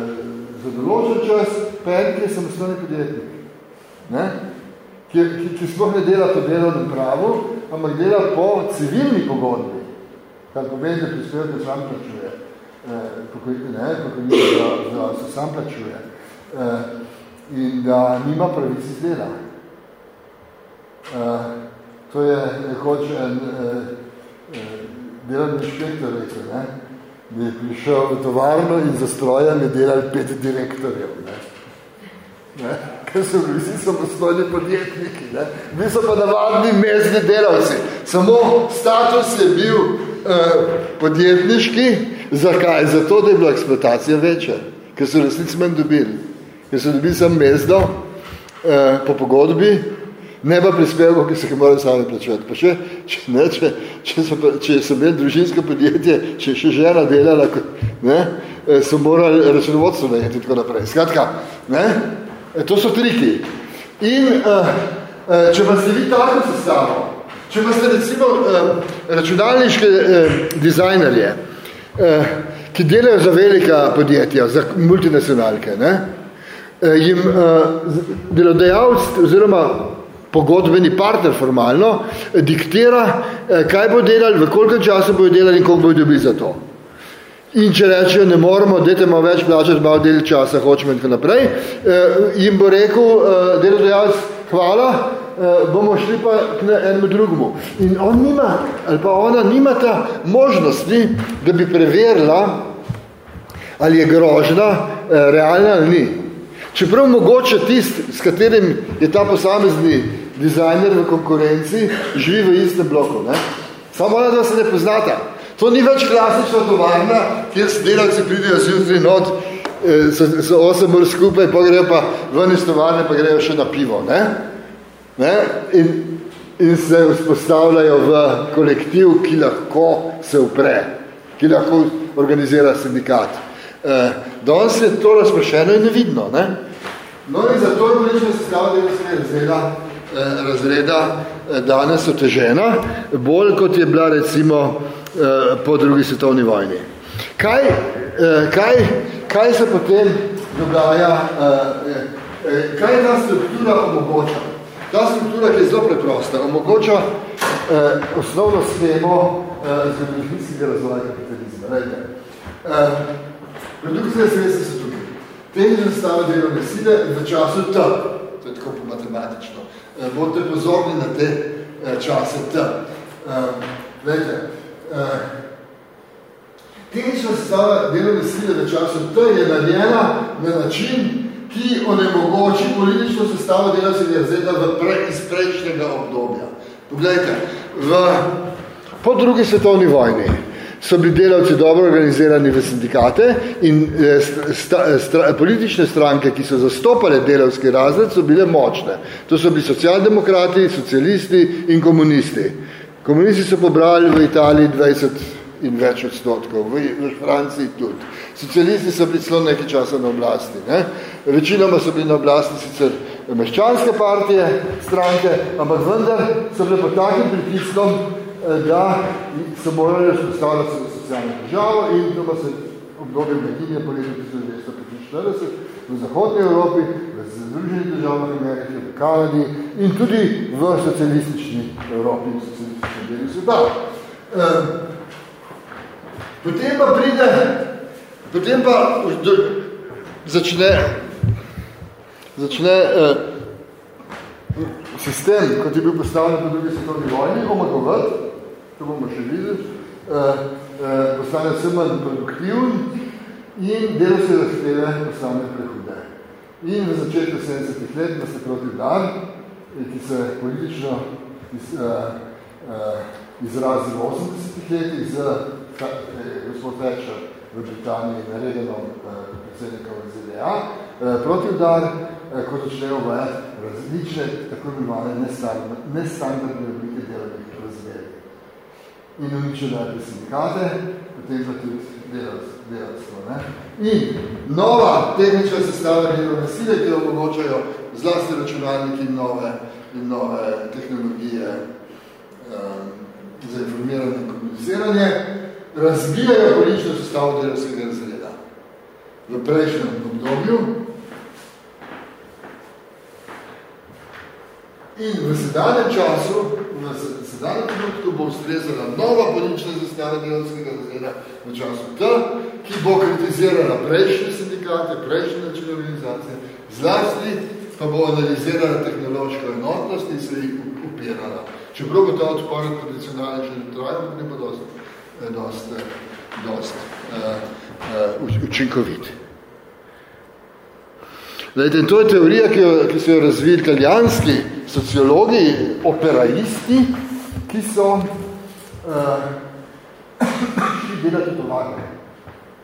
za določen čas, pa en, ki je samostojni podjetnik. Ne? Ki, ki, ki sploh ne dela po delovnem pravu, ampak dela po civilni pogodbi, kar pomeni, da prispevke sam plačuje, eh, ne, da, da se sam plačuje eh, in da nima pravic iz dela. Eh, to je nekoč en eh, eh, delovni inšpektor rekel, ne, da je prišel v tovarno in za strojem je delal pet direktorjev. Ne. Ne ker so vsi samostojni podjetniki. Ne? Mi so pa navadni mezni delavci. Samo status je bil eh, podjetniški. Zakaj? Zato, da je bila eksploatacija večja. Ker so resnici manj dobili. Ker so dobili samo mezdo eh, po pogodbi, ne pa prispevkov, ki se jih morajo sami plačevati. Pa še, če, ne, če, če, so, če so imeli družinsko podjetje, če še žena delala, ne, eh, so morali računovodstvo najeti in tako naprej. Skratka, ne, to so triki. In uh, uh, če pa ste vi tako sestavo, če pa ste recimo uh, računalniške uh, dizajnerje, uh, ki delajo za velika podjetja, za multinacionalke, ne, uh, jim uh, delodajalc oziroma pogodbeni partner formalno, diktira, kaj bo delali, v koliko času bojo delali in koliko bojo dobili za to. In če rečejo, ne moramo, dajte malo več plačati, malo del časa, hočemo in tako naprej, eh, jim bo rekel eh, delodajalec, hvala, bomo šli pa k enemu drugemu. In on nima, ali pa ona nima ta možnosti, da bi preverila, ali je grožna, realna ali ni. Čeprav mogoče tist, s katerim je ta posamezni dizajner v konkurenci, živi v istem bloku. Ne? Samo ona, da se ne poznata. To ni več klasična tovarna, kjer delavci pridejo zjutraj not, so, so osem ur skupaj, pa grejo pa ven iz tovarne, pa grejo še na pivo. Ne? Ne? In, in se vzpostavljajo v kolektiv, ki lahko se upre, ki lahko organizira sindikat. Eh, danes je to razprašeno in nevidno. Ne? No in zato je politična sestava delovskega razreda Eh, razreda eh, danes otežena, bolj kot je bila recimo eh, po drugi svetovni vojni. Kaj, kaj, kaj se potem dogaja, kaj ta struktura omogoča? Ta struktura, ki je zelo preprosta, omogoča osnovno schemo zgodovinickega razvoja kapitalizma. Rejte. Produkcije sredstva so tukaj. Tehnične stave delovne sile v času T, to je tako po matematično, Eh, bodite pozorni na te eh, čase T. Eh, tehnična sestava delovne sile v času T je narejena na način, ki onemogoči politično sestavo delovnega razreda v pre, iz prejšnjega obdobja. Poglejte, v, po drugi svetovni vojni so bili delavci dobro organizirani v sindikate in eh, sta, stra, politične stranke, ki so zastopale delavski razred, so bile močne. To so bili socialdemokrati, socialisti in komunisti. Komunisti so pobrali v Italiji 20 in več odstotkov, v, v Franciji tudi. Socialisti so bili celo nekaj časa na oblasti. Ne? Večinoma so bili na oblasti sicer meščanske partije, stranke, ampak vendar so bile pod takim pritiskom, Eh, da so morali vzpostavljati socialno državo in to pa se obdobje blaginje po letu 1945 v Zahodnji Evropi, v Združenih državah Amerike, v Kanadi in tudi v socialistični Evropi in socialistični deli sveta. Eh, potem pa pride, potem pa začne, začne eh, sistem, kot je bil postavljen po drugi svetovni vojni, omagovati to bomo še videli, uh, uh, postane vse manj produktivn in del se razsteve postane prehude. In v začetku 70 let nas je proti dar, ki se politično iz, uh, uh, izrazi v 80 letih z eh, gospod Thatcher v Britaniji naredenom uh, predsednika v ZDA, uh, proti dar, uh, ko začnejo uvajati različne, tako imenovane nestandardne oblike delovnih in uničila je sindikate, potem pa tudi delavstvo. Ne? In nova tehnična sestava delovne sile, ki omogočajo zlasti računalniki in nove, in nove tehnologije um, za informiranje in komuniciranje, razbijajo količno sestavo delovskega razreda. V prejšnjem obdobju in v sedanjem času v sedanjem trenutku bo ustrezala nova politična zastava delovskega razreda v času T, ki bo kritizirala prejšnje sindikate, prejšnje načine organizacije, zlasti pa bo analizirala tehnološko enotnost in se jih upirala. Čeprav bo ta odpor tradicionalni že trajal, ne pa dost, eh, dost, eh, dost uh, uh, učinkovit. Zdajte, to je teorija, ki, jo, ki so jo razvili italijanski sociologi, operaisti, ki so uh, šli delati tovarne.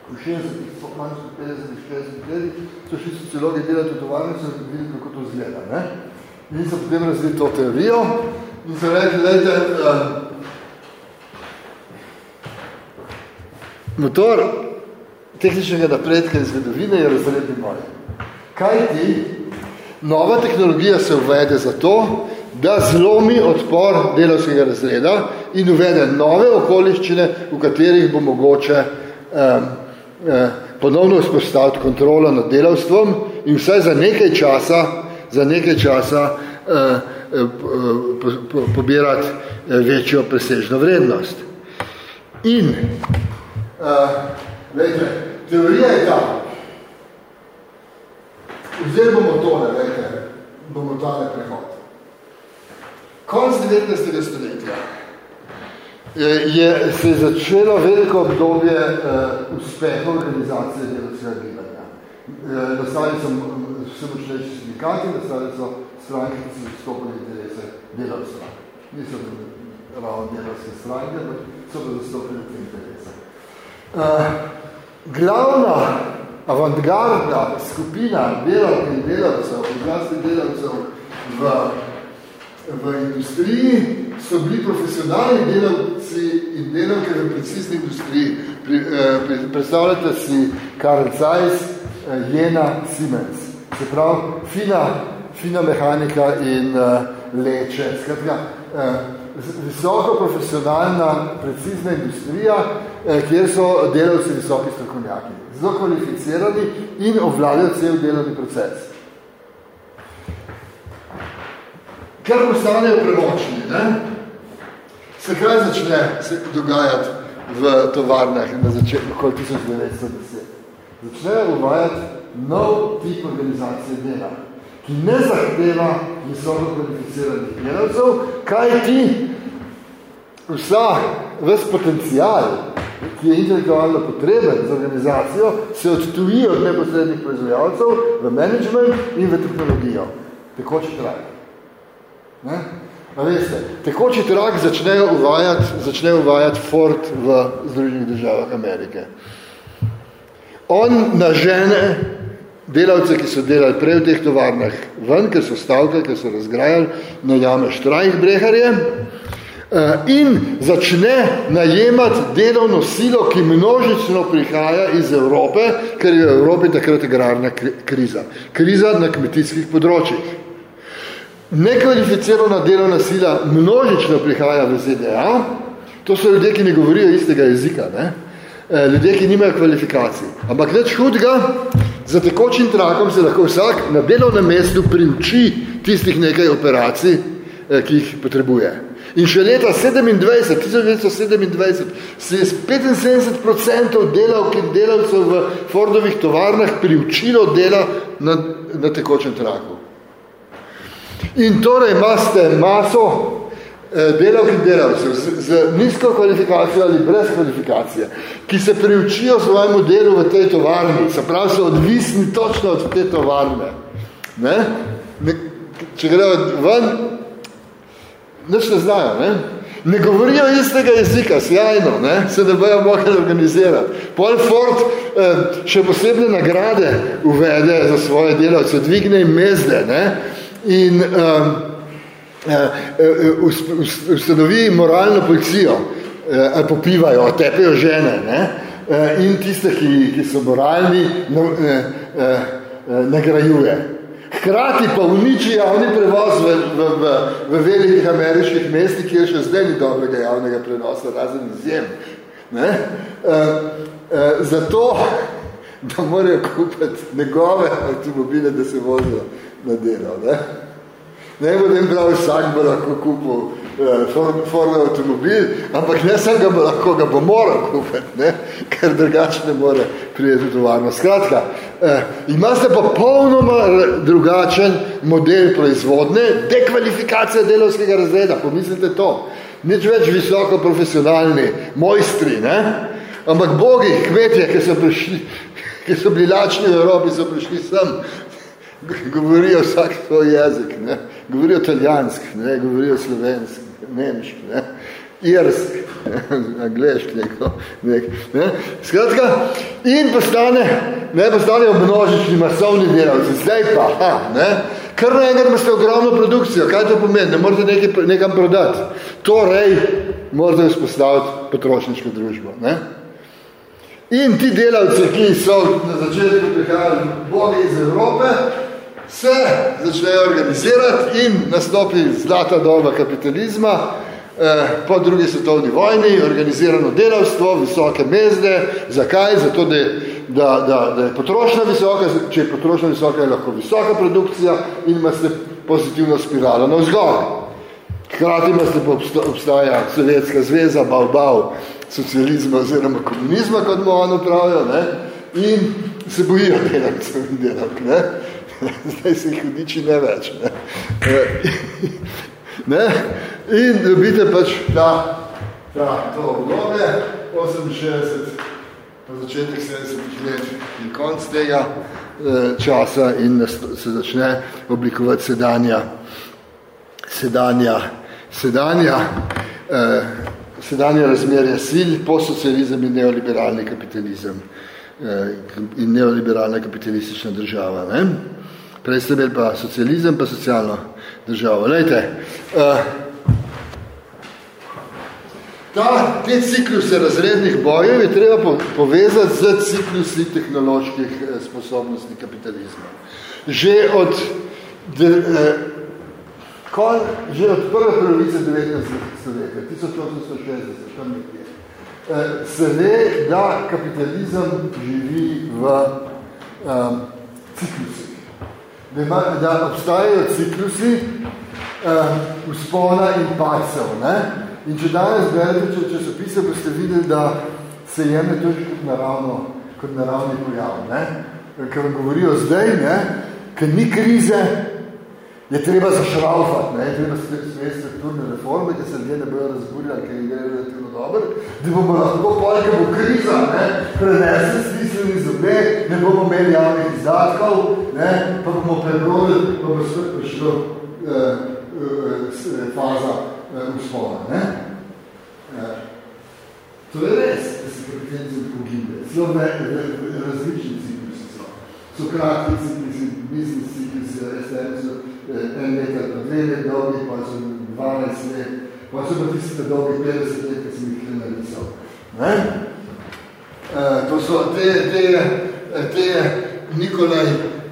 V 60-ih, manj 50-ih, 60-ih letih so šli sociologi delati tovarne, so videli, kako to zgleda. Ne? In so potem razvili to teorijo in so rekli, lejte, uh, motor tehničnega napredka in zgodovine je razredni moj. Kaj ti? Nova tehnologija se uvede za to, da zlomi odpor delovskega razreda in uvede nove okoliščine, v katerih bo mogoče eh, eh, ponovno vzpostaviti kontrolo nad delavstvom in vsaj za nekaj časa, za nekaj časa eh, eh, po, po, pobirati eh, večjo presežno vrednost. In eh, vejte, teorija je ta. Vzeli bomo tole, vejte, bomo tale prehod. Konc 19. stoletja je se začelo veliko obdobje uh, uspeha organizacije delovskega gibanja. Uh, nastali so vse močnejši sindikati, nastali so stranke, ki so zastopili interese delovstva. Niso ravno delovske stranke, ampak so pa zastopili interese. Uh, glavna avantgardna skupina delavk in delavcev, delavcev v v industriji so bili profesionalni delavci in delavke v precizni industriji. Pri, eh, predstavljate si Karl Zeiss, eh, Jena Siemens. Se pravi, fina, fina mehanika in eh, leče. Skratka, eh, visoko profesionalna, precizna industrija, eh, kjer so delavci visoki strokovnjaki. Zelo kvalificirani in ovladajo cel delovni proces. Ker postanejo premočni, ne? se kaj začne se dogajati v tovarnah na začetku, okoli 1910. Začnejo uvajati nov tip organizacije dela, ki ne zahteva visoko kvalificiranih delavcev, kaj ti vsa, ves potencial, ki je intelektualno potreben za organizacijo, se odtuji od neposrednih proizvajalcev v management in v tehnologijo. Tekoče traje. Ne? A veste, tekoči trak začnejo uvajati, začnejo uvajati Ford v Združenih državah Amerike. On nažene delavce, ki so delali prej v teh tovarnah ven, ker so stavke, ker so razgrajali, najame štrajkbreharje eh, in začne najemati delovno silo, ki množično prihaja iz Evrope, ker je v Evropi takrat agrarna kriza. Kriza na kmetijskih področjih. Nekvalificirana delovna sila množično prihaja v ZDA, to so ljudje, ki ne govorijo istega jezika, ne? E, ljudje, ki nimajo kvalifikacij. Ampak neč hudga, za tekočim trakom se lahko vsak na delovnem mestu priuči tistih nekaj operacij, e, ki jih potrebuje. In še leta 27, 1927, se je 75% delavk in delavcev v Fordovih tovarnah priučilo dela na, na tekočem traku. In torej imate maso eh, delavk in delavcev z, z nizko kvalifikacijo ali brez kvalifikacije, ki se priučijo svojemu delu v tej tovarni, se pravi, so odvisni točno od te tovarne. Ne? Ne, če grejo ven, nič ne znajo, ne? Ne govorijo istega jezika, sjajno, ne? se ne bojo mogli organizirati. Paul Ford eh, še posebne nagrade uvede za svoje delavce, dvigne im mezde, ne? In um, uh, ustanovi moralno policijo, ali popivajo, tepejo žene, ne? In tiste, ki, ki so moralni, no, nagrajuje. Hkrati pa uniči javni prevoz v, v, v, v velikih ameriških mestih, kjer še zdaj ni dobrega javnega prenosa, razen izjem. Ne? Uh, uh, zato, da morajo kupiti njegove avtomobile, da se vozijo na delo. Ne, ne potem prav vsak bo lahko kupil eh, Ford avtomobil, ampak ne sem ga bo lahko, ga bo moral kupiti, ne, ker drugače ne more prijeti v varno. Skratka, eh, imate pa polnoma drugačen model proizvodne, dekvalifikacija delovskega razreda, pomislite to. Nič več visoko profesionalni mojstri, ne? ampak bogi, kmetje, ki so, prišli, ki so bili lačni v Evropi, so prišli sem govorijo vsak svoj jezik, ne? govorijo italijansk, ne? govorijo slovensk, nemšk, ne? irsk, anglišk, neko, nek, ne? Skratka, in postane, ne, postane množični masovni delavci, zdaj pa, ha, ne? Kar naenkrat imate ogromno produkcijo, kaj to pomeni? Ne morate nekaj, nekam prodati. Torej, morate vzpostaviti potrošniško družbo. Ne? In ti delavci, ki so na začetku prihajali bogi iz Evrope, se začnejo organizirati in nastopi zlata doba kapitalizma, Eh, po drugi svetovni vojni, organizirano delavstvo, visoke mezde. Zakaj? Zato, da, da, da, da je potrošnja visoka, če je potrošnja visoka, je lahko visoka produkcija in imate pozitivno spiralo na vzgor. Hkrati imate pa obstaja Sovjetska zveza, bal, bal, socializma oziroma komunizma, kot mu ono pravijo, ne? in se bojijo delavcev in delavk. Zdaj se jih hudiči ne več. Ne? Eh, ne? In dobite pač ta, ta, to obdobje, 68, pa začetek 70 let in konc tega eh, časa in se začne oblikovati sedanja, sedanja, sedanja, eh, sedanja razmerja sil, posocializem in neoliberalni kapitalizem eh, in neoliberalna kapitalistična država. Ne? Prej ste imeli pa socializem, pa socialno državo. Lejte, eh, Ta, te cikluse razrednih bojev je treba povezati z ciklusi tehnoloških eh, sposobnosti kapitalizma. Že od, de, eh, kon, že od prve polovice 19. stoletja, 1860, tam nekje, eh, se ve, da kapitalizem živi v eh, ciklusih. Da, ima, da obstajajo ciklusi eh, uspona in pacel. Ne? In če danes berete če časopise, boste videli, da se jemne tudi kot, naravno, kot naravni pojav. Ne? Ker vam govorijo zdaj, ne? ker ni krize, je treba zašraufati, ne? treba sveti strukturne reforme, da se ljudje ne bojo razburjali, ker je relativno dober, da bomo lahko pol, ker bo kriza, ne? prenese smisleni zobe, ne bomo imeli javnih izdatkov, ne? pa bomo prebrodili, pa bo svet prišlo eh, eh, faza uspona. Eh, ne? Eh, to je res, da se kapitalizem pogibe. Zelo različni ciklusi so. So kratki ciklusi, biznis ciklusi, res so eh, en let ali pa dve let dolgi, pa so 12 let, pa so pa tisti dolgi 50 let, ki sem jih narisal. Ne? To so te, te, te Nikolaj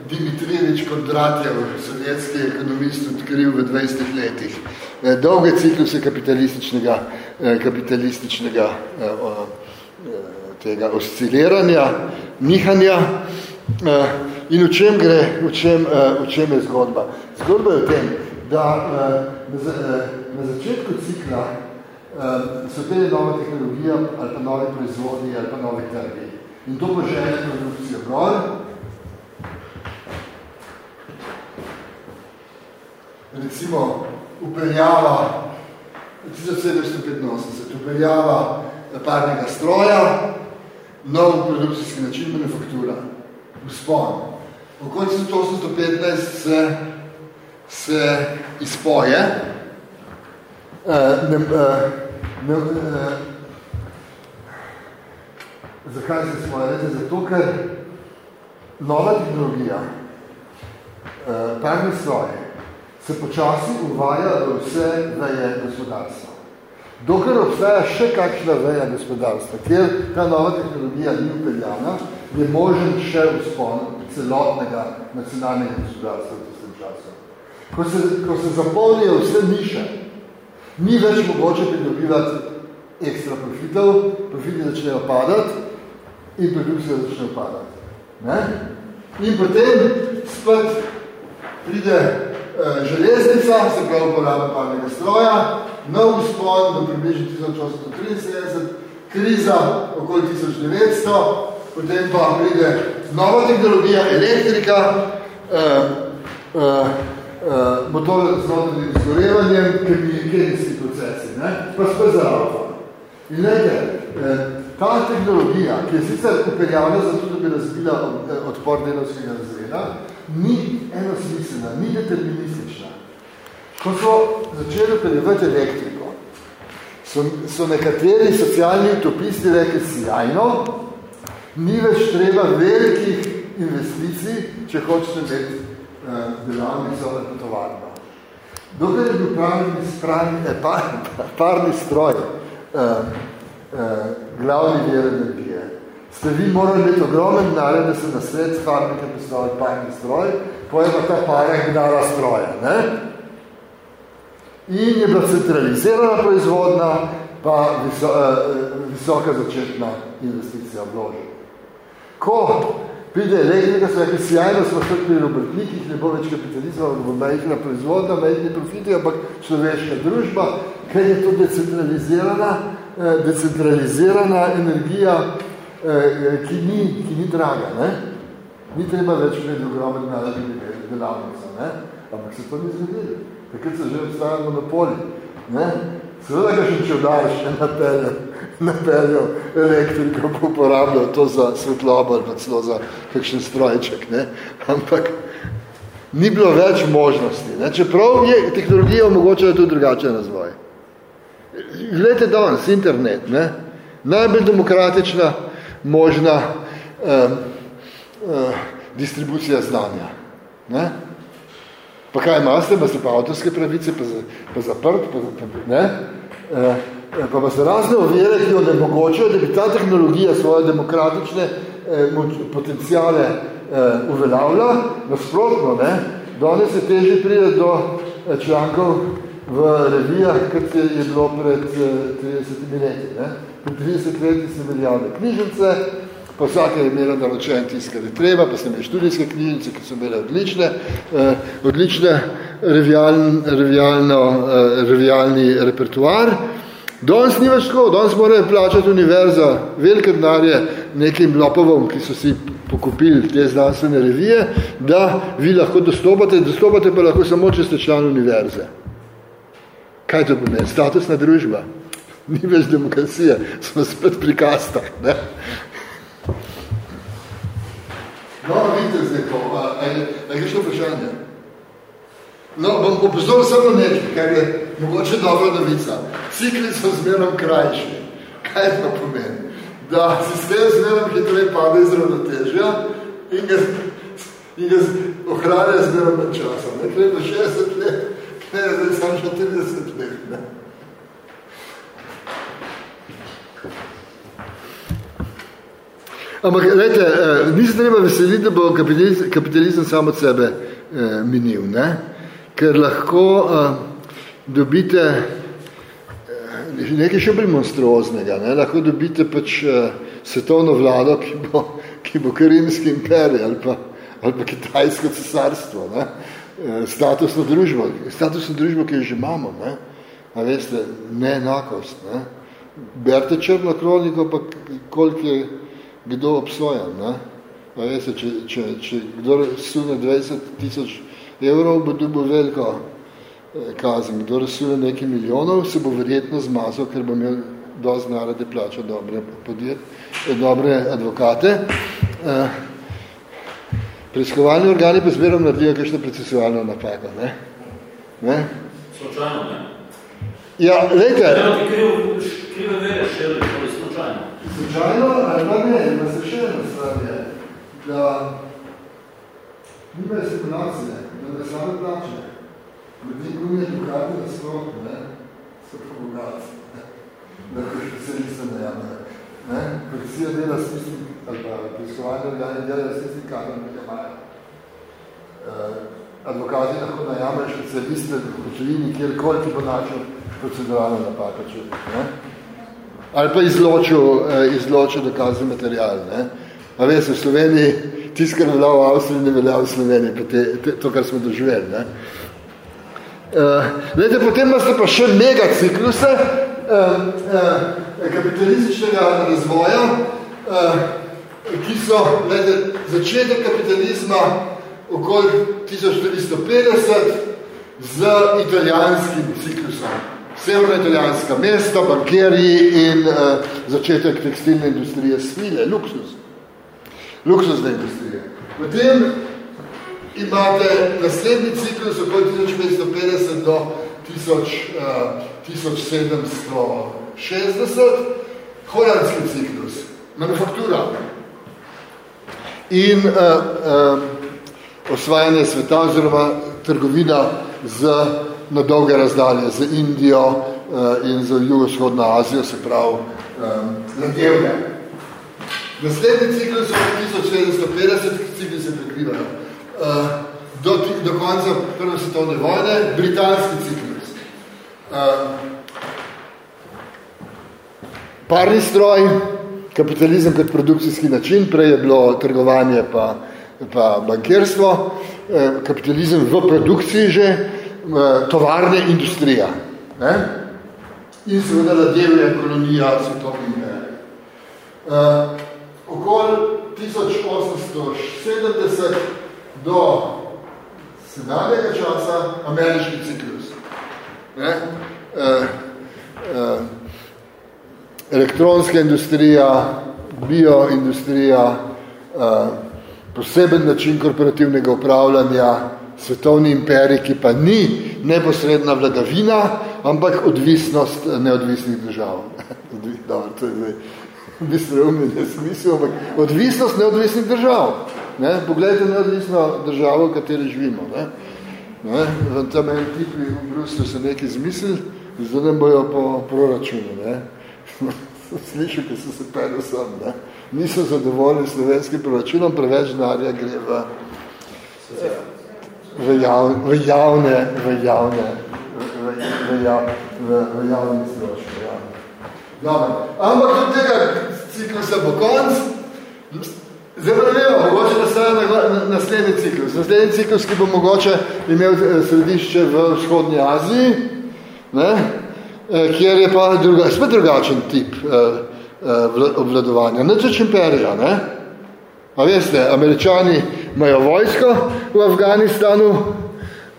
Dimitrijevič Kondratjev, sovjetski ekonomist, odkril v 20 letih. Eh, dolge cikluse kapitalističnega, eh, kapitalističnega eh, tega osciliranja, nihanja. In v čem gre, v čem, v čem je zgodba? Zgodba je v tem, da na začetku cikla so te nove tehnologije ali pa nove proizvodnje ali pa nove trgi. In to poželje produkcijo gor, recimo upeljava 1785, upeljava parnega stroja, nov produkcijski način manufaktura, uspon. Koncu 1815 se, se izpoje, uh, ne, uh, ne, uh, zakaj se izpoje? Zato, ker nova tehnologija, uh, parni stroje, se počasi uvaja v vse veje gospodarstva. Dokler obstaja še kakšna veja gospodarstva, kjer ta nova tehnologija ni upeljana, je možen še vzpon celotnega nacionalnega gospodarstva v tistem času. Ko se, ko se zapolnijo vse niše, ni več mogoče pridobivati ekstra profitov, profiti začnejo padati in produkcija začnejo padati. Ne? In potem spet pride Eh, železnica, se pravi uporaba parnega stroja, nov uspon do približno 1873, kriza okoli 1900, potem pa pride nova tehnologija, elektrika, eh, eh, eh, motor z notranjim izgorevanjem, kemijski procesi, ne? pa spet za alfa. In lejte, eh, ta tehnologija, ki je sicer upeljavna zato, da bi razbila eh, odpor delovskega razreda, ni enosmiselna, ni deterministična. Ko so začeli upeljevati elektriko, so, so nekateri socialni utopisti rekli sjajno, ni več treba velikih investicij, če hočete imeti delavnico ali potovarno. Dokaj je bil pravni, sprani, eh, par, parni stroj eh, eh, glavni vir energije, ste vi morali biti ogromen nared, da se na svet farmike postavili parni stroj, pojem pa ta para gnala stroja. Ne? In je bila centralizirana proizvodna, pa viso, eh, visoka začetna investicija vložena. Ko pride elektrika, so rekli, sjajno smo vse pri obrtnikih, ne bo več kapitalizma, bo majhna proizvodna, majhni profiti, ampak človeška družba, ker je to decentralizirana, eh, decentralizirana energija, eh, ki ni, ki ni draga. Ne? Ni treba več pred ogromen narediti delavnico, ne? ampak se to ni zgodilo. Takrat se že obstaja monopoli. Ne? Seveda ga še vdaješ, še napelje napeljo elektriko, bo uporabljal to za svetlobo ali pa celo za kakšen strojček. Ne? Ampak ni bilo več možnosti. Ne? Čeprav je tehnologija omogočila tudi drugačen razvoj. Gledajte danes, internet, ne? najbolj demokratična možna um, uh, distribucija znanja. Ne? Pa kaj imate, imate pa avtorske pravice, pa, za, pa zaprt, pa, pa, ne? Uh, pa pa so razne ovire, ki onemogočajo, da bi ta tehnologija svoje demokratične eh, potencijale eh, uveljavila, nasprotno, ne, danes se teže pride do eh, člankov v revijah, kot je, bilo pred eh, 30 leti. Ne. Pred 30 leti se veljavne knjižnice, pa vsake je imela naročen tisk, kar je treba, pa sem imel študijske knjižnice, ki so imele odlične, eh, odlične revijaln, revijalno, eh, revijalni repertoar. Danes ni več tako, danes morajo plačati univerza velike denarje nekim lopovom, ki so si pokupili te znanstvene revije, da vi lahko dostopate, dostopate pa lahko samo, če ste član univerze. Kaj to pomeni? Statusna družba. Ni več demokracije, smo spet pri kastah. Ne? No, vidite zdaj to, a je še vprašanje? No, bom upozoril samo nekaj, kar je mogoče dobra novica. Cikli so zmerom krajši. Kaj to pomeni? Da sistem zmerom hitreje pade iz ravnotežja in ga, in ga ohranja zmerom med časom. Ne, treba 60 let, ne, zdaj sam še 30 let. Ne. Ampak, gledajte, eh, ni se treba veseliti, da bo kapitalizem, kapitalizem samo od sebe eh, minil. Ne? ker lahko uh, dobite uh, nekaj še bolj monstruoznega, ne? lahko dobite pač uh, svetovno vlado, ki bo, ki bo karimski imperij ali pa, ali pa kitajsko cesarstvo, ne? Uh, statusno družbo, statusno družbo, ki jo že imamo, ne? a veste, neenakost. Ne? Berte črno kroniko, pa koliko je kdo obsojen. Ne? A veste, če, če, če kdo sune 20 tisoč evrov bo dobil veliko eh, kazen. Kdo razsuje nekaj milijonov, se bo verjetno zmazal, ker bo imel dosti narade plačal dobre, podjet, eh, dobre advokate. Eh, preiskovalni organi pa zmerom nadlijo kakšno procesualno napako. Ne? Ne? Slučajno, ne? Ja, lejte. Ne, krive, krive vere šeli, ali slučajno. Ali pa ne, ima se še ena stvar je, da nimajo simulacije, da ne same plače. Ljudi gume dukati na sprot, ne, so pa bogati. Da ko specialista ne jame. Ne, policija dela s tistim, ali pa preiskovalni organi dela s tistim kadrom, ki imajo. Uh, advokati lahko najamejo specialiste v tujini, kjerkoli ti bo našel proceduralno napako. Če, ne? Ali pa izločil, eh, izločil dokazni material. Ne? A veste, v Sloveniji tisto, kar velja v Avstriji, ne velja v Sloveniji, pa te, te, to, kar smo doživeli. Ne? Uh, lejte, potem imate pa še mega cikluse uh, uh, kapitalističnega razvoja, uh, ki so lejte, začetek kapitalizma okoli 1450 z italijanskim ciklusom. Severno-italijanska mesta, bankerji in uh, začetek tekstilne industrije svile, luksus luksuzne industrije. Potem imate naslednji ciklus okoli 1550 do 1760, holandski ciklus, manufaktura. In uh, uh, osvajanje sveta oziroma trgovina z, na dolge razdalje z Indijo uh, in z jugovzhodno Azijo, se pravi ladjevne. Naslednji ciklus so 1750, cikli se prekrivajo. Uh, do, do konca prve svetovne vojne, britanski ciklus. Uh, parni stroj, kapitalizem kot produkcijski način, prej je bilo trgovanje pa, pa bankirstvo, eh, kapitalizem v produkciji že, eh, tovarne, industrija. Ne? In seveda ladevne kolonija svetovni imperij. Uh, okoli 1870 do sedanjega časa ameriški ciklus. Ne? Uh, uh, elektronska industrija, bioindustrija, uh, poseben način korporativnega upravljanja, svetovni imperij, ki pa ni neposredna vladavina, ampak odvisnost neodvisnih držav. Dobro, to je zdaj v bistvu umljenje smisel, ampak odvisnost neodvisnih držav. Ne? Poglejte neodvisno državo, v kateri živimo. Ne? Ne? Tam en tipi v Bruslju se nekaj zmislili, zdaj ne bojo po proračunu. Ne? Slišal, ki so se pedel sam. Ne? Niso zadovoljni slovenskim proračunom, preveč denarja gre v, v, jav, v javne, v javne, v, v, jav, v, v javni stroške. Ja. Dobre. Ampak od tega ciklusa bo konc. Zelo ne vemo, mogoče nastaja na, naslednji ciklus. Naslednji ciklus, ki bo mogoče imel eh, središče v vzhodnji Aziji, ne? Eh, kjer je pa druga, spet drugačen tip eh, obvladovanja. Neč imperija, ne? A veste, američani imajo vojsko v Afganistanu,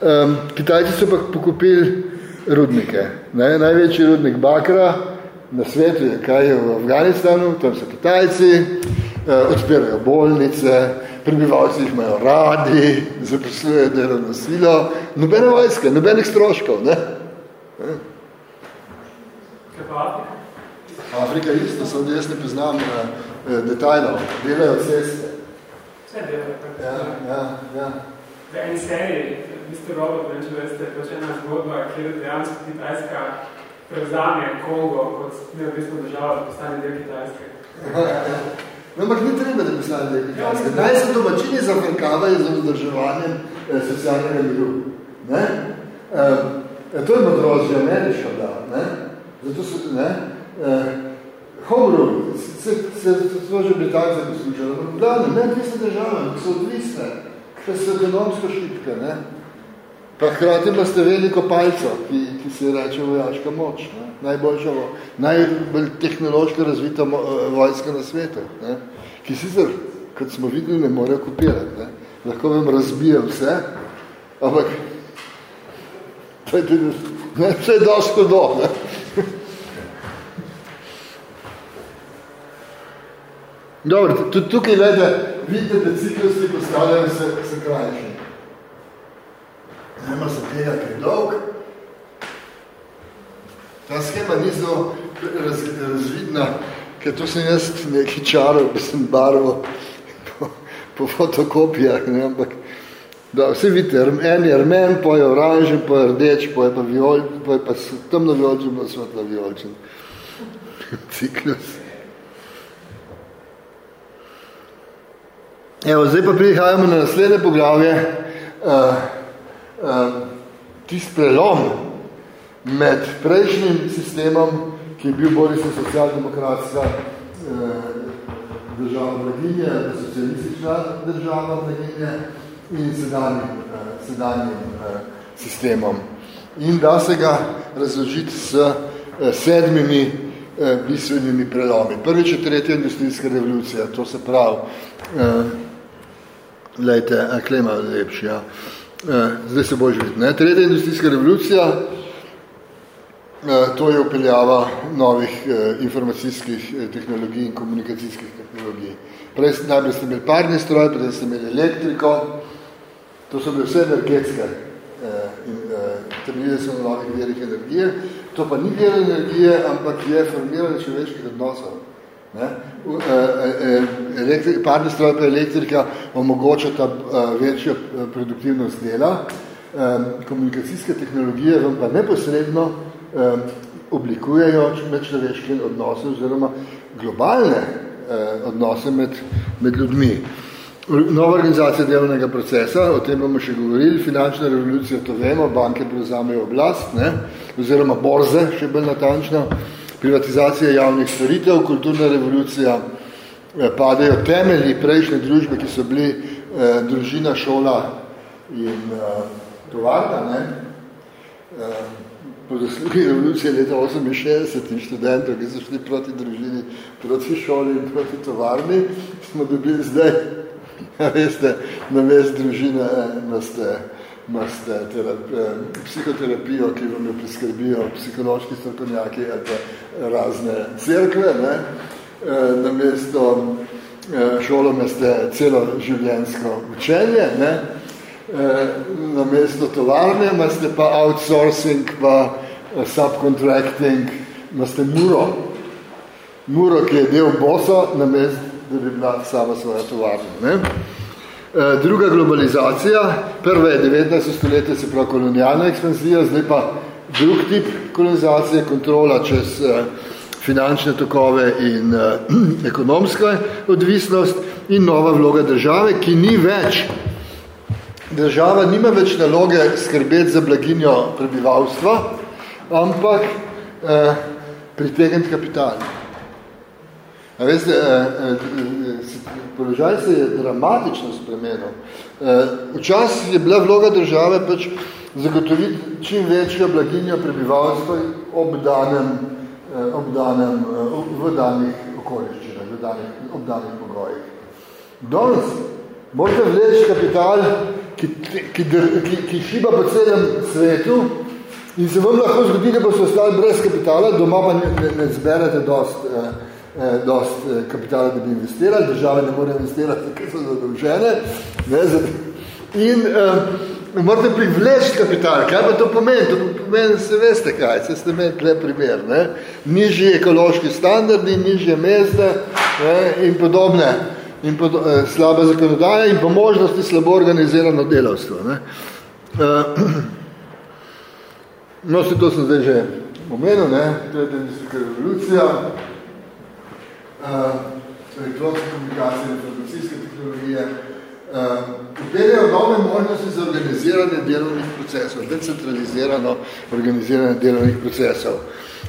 eh, kitajci so pa pokupili rudnike. Ne? Največji rudnik Bakra na svetu je kaj je v Afganistanu, tam so kitajci, eh, odpirajo bolnice, prebivalci jih imajo radi, zaposlujejo delovno silo, nobene vojske, nobenih stroškov. Ne? Ne? Afrika isto, samo jaz ne poznam uh, detajlov, delajo ceste. Vse delajo. Ja, ja, ja. V eni seriji, Mr. Robert, vem, če veste, je pač ena zgodba, kjer dejansko Kitajska prevzame Kongo kot neodvisno državo, da postane del Kitajske. No, ampak ni treba, da postane del Kitajske. Naj se domačini zafrkavajo za vzdrževanjem eh, socialnega miru. Ne? Eh, to je modrost že ameriška, da. Ne? Zato so, ne? Eh, home rule, se, se, so že Britanci poslušali, ampak glavno, ne, tiste države, ki so odvisne, ki so ekonomsko šipke, ne? Pa hkrati pa ste veliko palco, ki, ki se reče vojaška moč, ne? najboljša, najbolj tehnološko razvita vojska na svetu, ne? ki sicer, kot smo videli, ne morejo kopirati. Ne? Lahko vam razbije vse, ampak to je, tudi, ne, to je dosto do. Ne? Dobro, tudi tukaj vede, vidite, da ciklusti postavljajo se, se krajši. Nema se tega, ker je dolg. Ta schema ni zelo raz, razvidna, ker to sem jaz neki čarov, bi sem barvo po, po fotokopijah, ne, ampak da, vse vidite, en je armen, po je oranžen, po je rdeč, po je pa viol, po je pa temno violčen, po svetlo violčen. Ciklus. Evo, zdaj pa prihajamo na naslednje poglavje. Uh, uh, tist prelom med prejšnjim sistemom, ki je bil se socialdemokratska uh, država blaginje, socialistična država blaginje in sedanjim, uh, sedanjim uh, sistemom. In da se ga razložiti s uh, sedmimi uh, bistvenimi prelomi. Prvič je tretja industrijska revolucija, to se pravi uh, Lejte, klema lepši, ja. Zdaj se bo že videti. Tretja industrijska revolucija, to je upeljava novih informacijskih tehnologij in komunikacijskih tehnologij. Prej najbolj ste imeli parni stroj, prej ste imeli elektriko, to so bile vse energetske in temeljile so na novih verih energije. To pa ni vir energije, ampak je formiranje človeških odnosov. Ne? Elektri, parni stroj pa elektrika omogoča ta večjo produktivnost dela, komunikacijske tehnologije vam pa neposredno oblikujejo medčloveške odnose oziroma globalne odnose med, med ljudmi. Nova organizacija delovnega procesa, o tem bomo še govorili, finančna revolucija, to vemo, banke prevzamejo oblast, ne? oziroma borze, še bolj natančno, privatizacija javnih storitev, kulturna revolucija, eh, padejo temelji prejšnje družbe, ki so bili eh, družina, šola in eh, tovarna, ne? Eh, po zaslugi revolucije leta 68 in študentov, ki so šli proti družini, proti šoli in proti tovarni, smo dobili zdaj veste, na mest družine imate, imate terap, psihoterapijo, ki vam jo preskrbijo psihološki strokovnjaki ali pa razne cerkve. Ne? Na mesto šolo imate celo življenjsko učenje. Ne? Na mesto tovarne imate pa outsourcing, pa subcontracting, imate muro. Muro, ki je del bosa, na mesto da bi bila sama svoja tovarna. Ne? E, druga globalizacija, prva je 19. stoletje, se pravi kolonialna ekspansija, zdaj pa drug tip kolonizacije, kontrola čez e, finančne tokove in e, ekonomska odvisnost in nova vloga države, ki ni več, država nima več naloge skrbeti za blaginjo prebivalstva, ampak eh, pritegniti kapital. A veste, eh, eh, položaj se je dramatično spremenil. Eh, včasih je bila vloga države pač zagotoviti čim večjo blaginjo prebivalstva ob danem, ob danem, v danih okoliščinah, v danih, ob danih pogojih. Danes morate vleči kapital, ki, ki, ki, ki šiba po celem svetu in se vam lahko zgodi, da bo se ostali brez kapitala, doma pa ne, ne, ne zberete dost eh, eh, dost eh, kapitala, da bi investirali, države ne morejo investirati, ker so zadolžene. Ne, in eh, morate privleči kapital. Kaj pa to pomeni? To pomeni, se veste kaj, se ste imeli tle primer. Ne? Nižji ekološki standardi, nižje mezde ne, in podobne in pod, eh, slaba zakonodaja in po možnosti slabo organizirano delavstvo. Ne? Eh, no, se to sem zdaj že omenil, ne? to je revolucija, uh, elektronske komunikacije, informacijske tehnologije, upeljajo uh, nove možnosti za organiziranje delovnih procesov, decentralizirano organiziranje delovnih procesov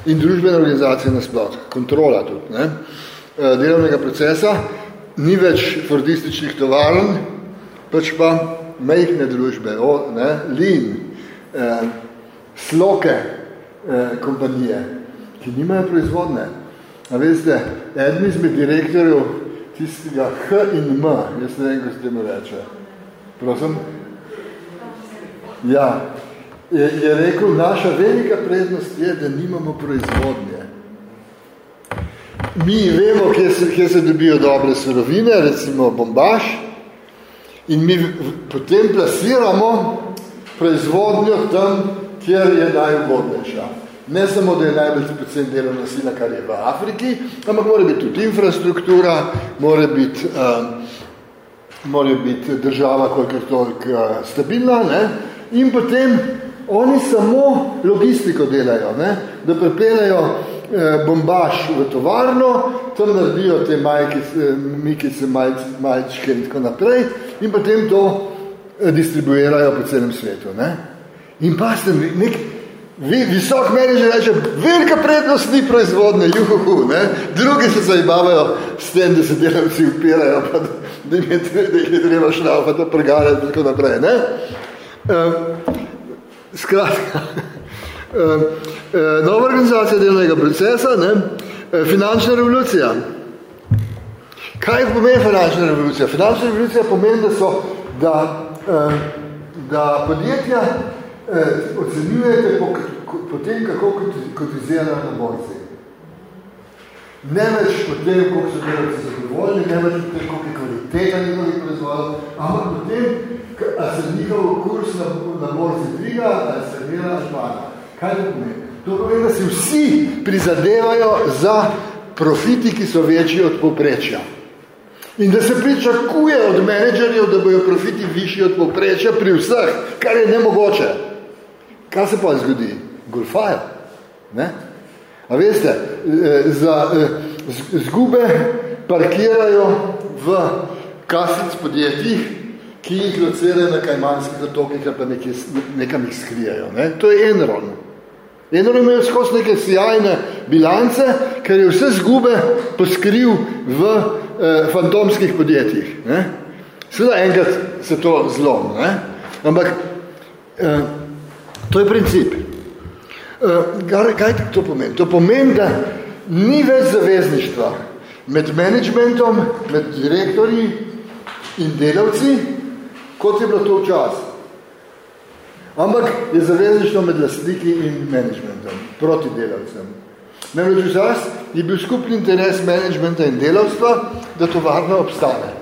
in družbene organizacije nasploh, kontrola tudi, ne, uh, delovnega procesa, ni več fordističnih tovarn, pač pa mejhne družbe, o, ne, lin, eh, sloke eh, kompanije, ki nimajo proizvodne, A veste, eden izmed direktorjev tistega H in M, jaz ne vem, ko se temu reče. Prosim? Ja, je, je rekel, naša velika prednost je, da nimamo proizvodnje. Mi vemo, kje se, kje se dobijo dobre surovine, recimo bombaž, in mi potem plasiramo proizvodnjo tam, kjer je najugodnejša ne samo, da je najbolj pocen delovna sila, kar je v Afriki, ampak mora biti tudi infrastruktura, mora biti, uh, mora biti država kolikor toliko uh, stabilna ne? in potem oni samo logistiko delajo, ne? da prepeljajo uh, bombaž v tovarno, tam naredijo te majke, mikice, majčke in tako naprej in potem to distribuirajo po celem svetu. Ne? In pa ste nek, Vi, visok menedžer reče, velika prednost ni proizvodne, juhuhu, ne? Drugi se zajbavajo s tem, da se delavci upirajo, pa da, jim je, da jih je treba šlav, pa to preganjati, tako naprej, ne? Uh, skratka, uh, nova organizacija delovnega procesa, ne? Uh, finančna revolucija. Kaj pomeni finančna revolucija? Finančna revolucija pomeni, da so, da, uh, da podjetja eh, ocenjujete po, po tem, kako kotizirajo na borci. Ne več po tem, koliko so delavci zadovoljni, ne več po tem, koliko je kvaliteta njihovih proizvodov, ampak po tem, a se njihov kurs na, na borci dviga, ali se ali pada. Kaj to pomeni? To pomeni, da si vsi prizadevajo za profiti, ki so večji od povprečja. In da se pričakuje od menedžerjev, da bojo profiti višji od povprečja pri vseh, kar je nemogoče. Kaj se pa zgodi? Golfajo. Ne? A veste, eh, za eh, zgube parkirajo v kasic podjetjih, ki jih locirajo na kajmanskih otokih, pa nekaj, nekam jih skrijajo. Ne? To je Enron. Enron imajo skozi neke sjajne bilance, ker je vse zgube poskril v eh, fantomskih podjetjih. Ne? Seveda enkrat se to zlom, ne? ampak eh, to je princip. Eh, kaj to pomeni? To pomeni, da ni več zavezništva med managementom, med direktorji in delavci, kot je bilo to včasih. Ampak je zavezništvo med lastniki in managementom, proti delavcem. Namreč včas je bil skupni interes managementa in delavstva, da tovarna obstane.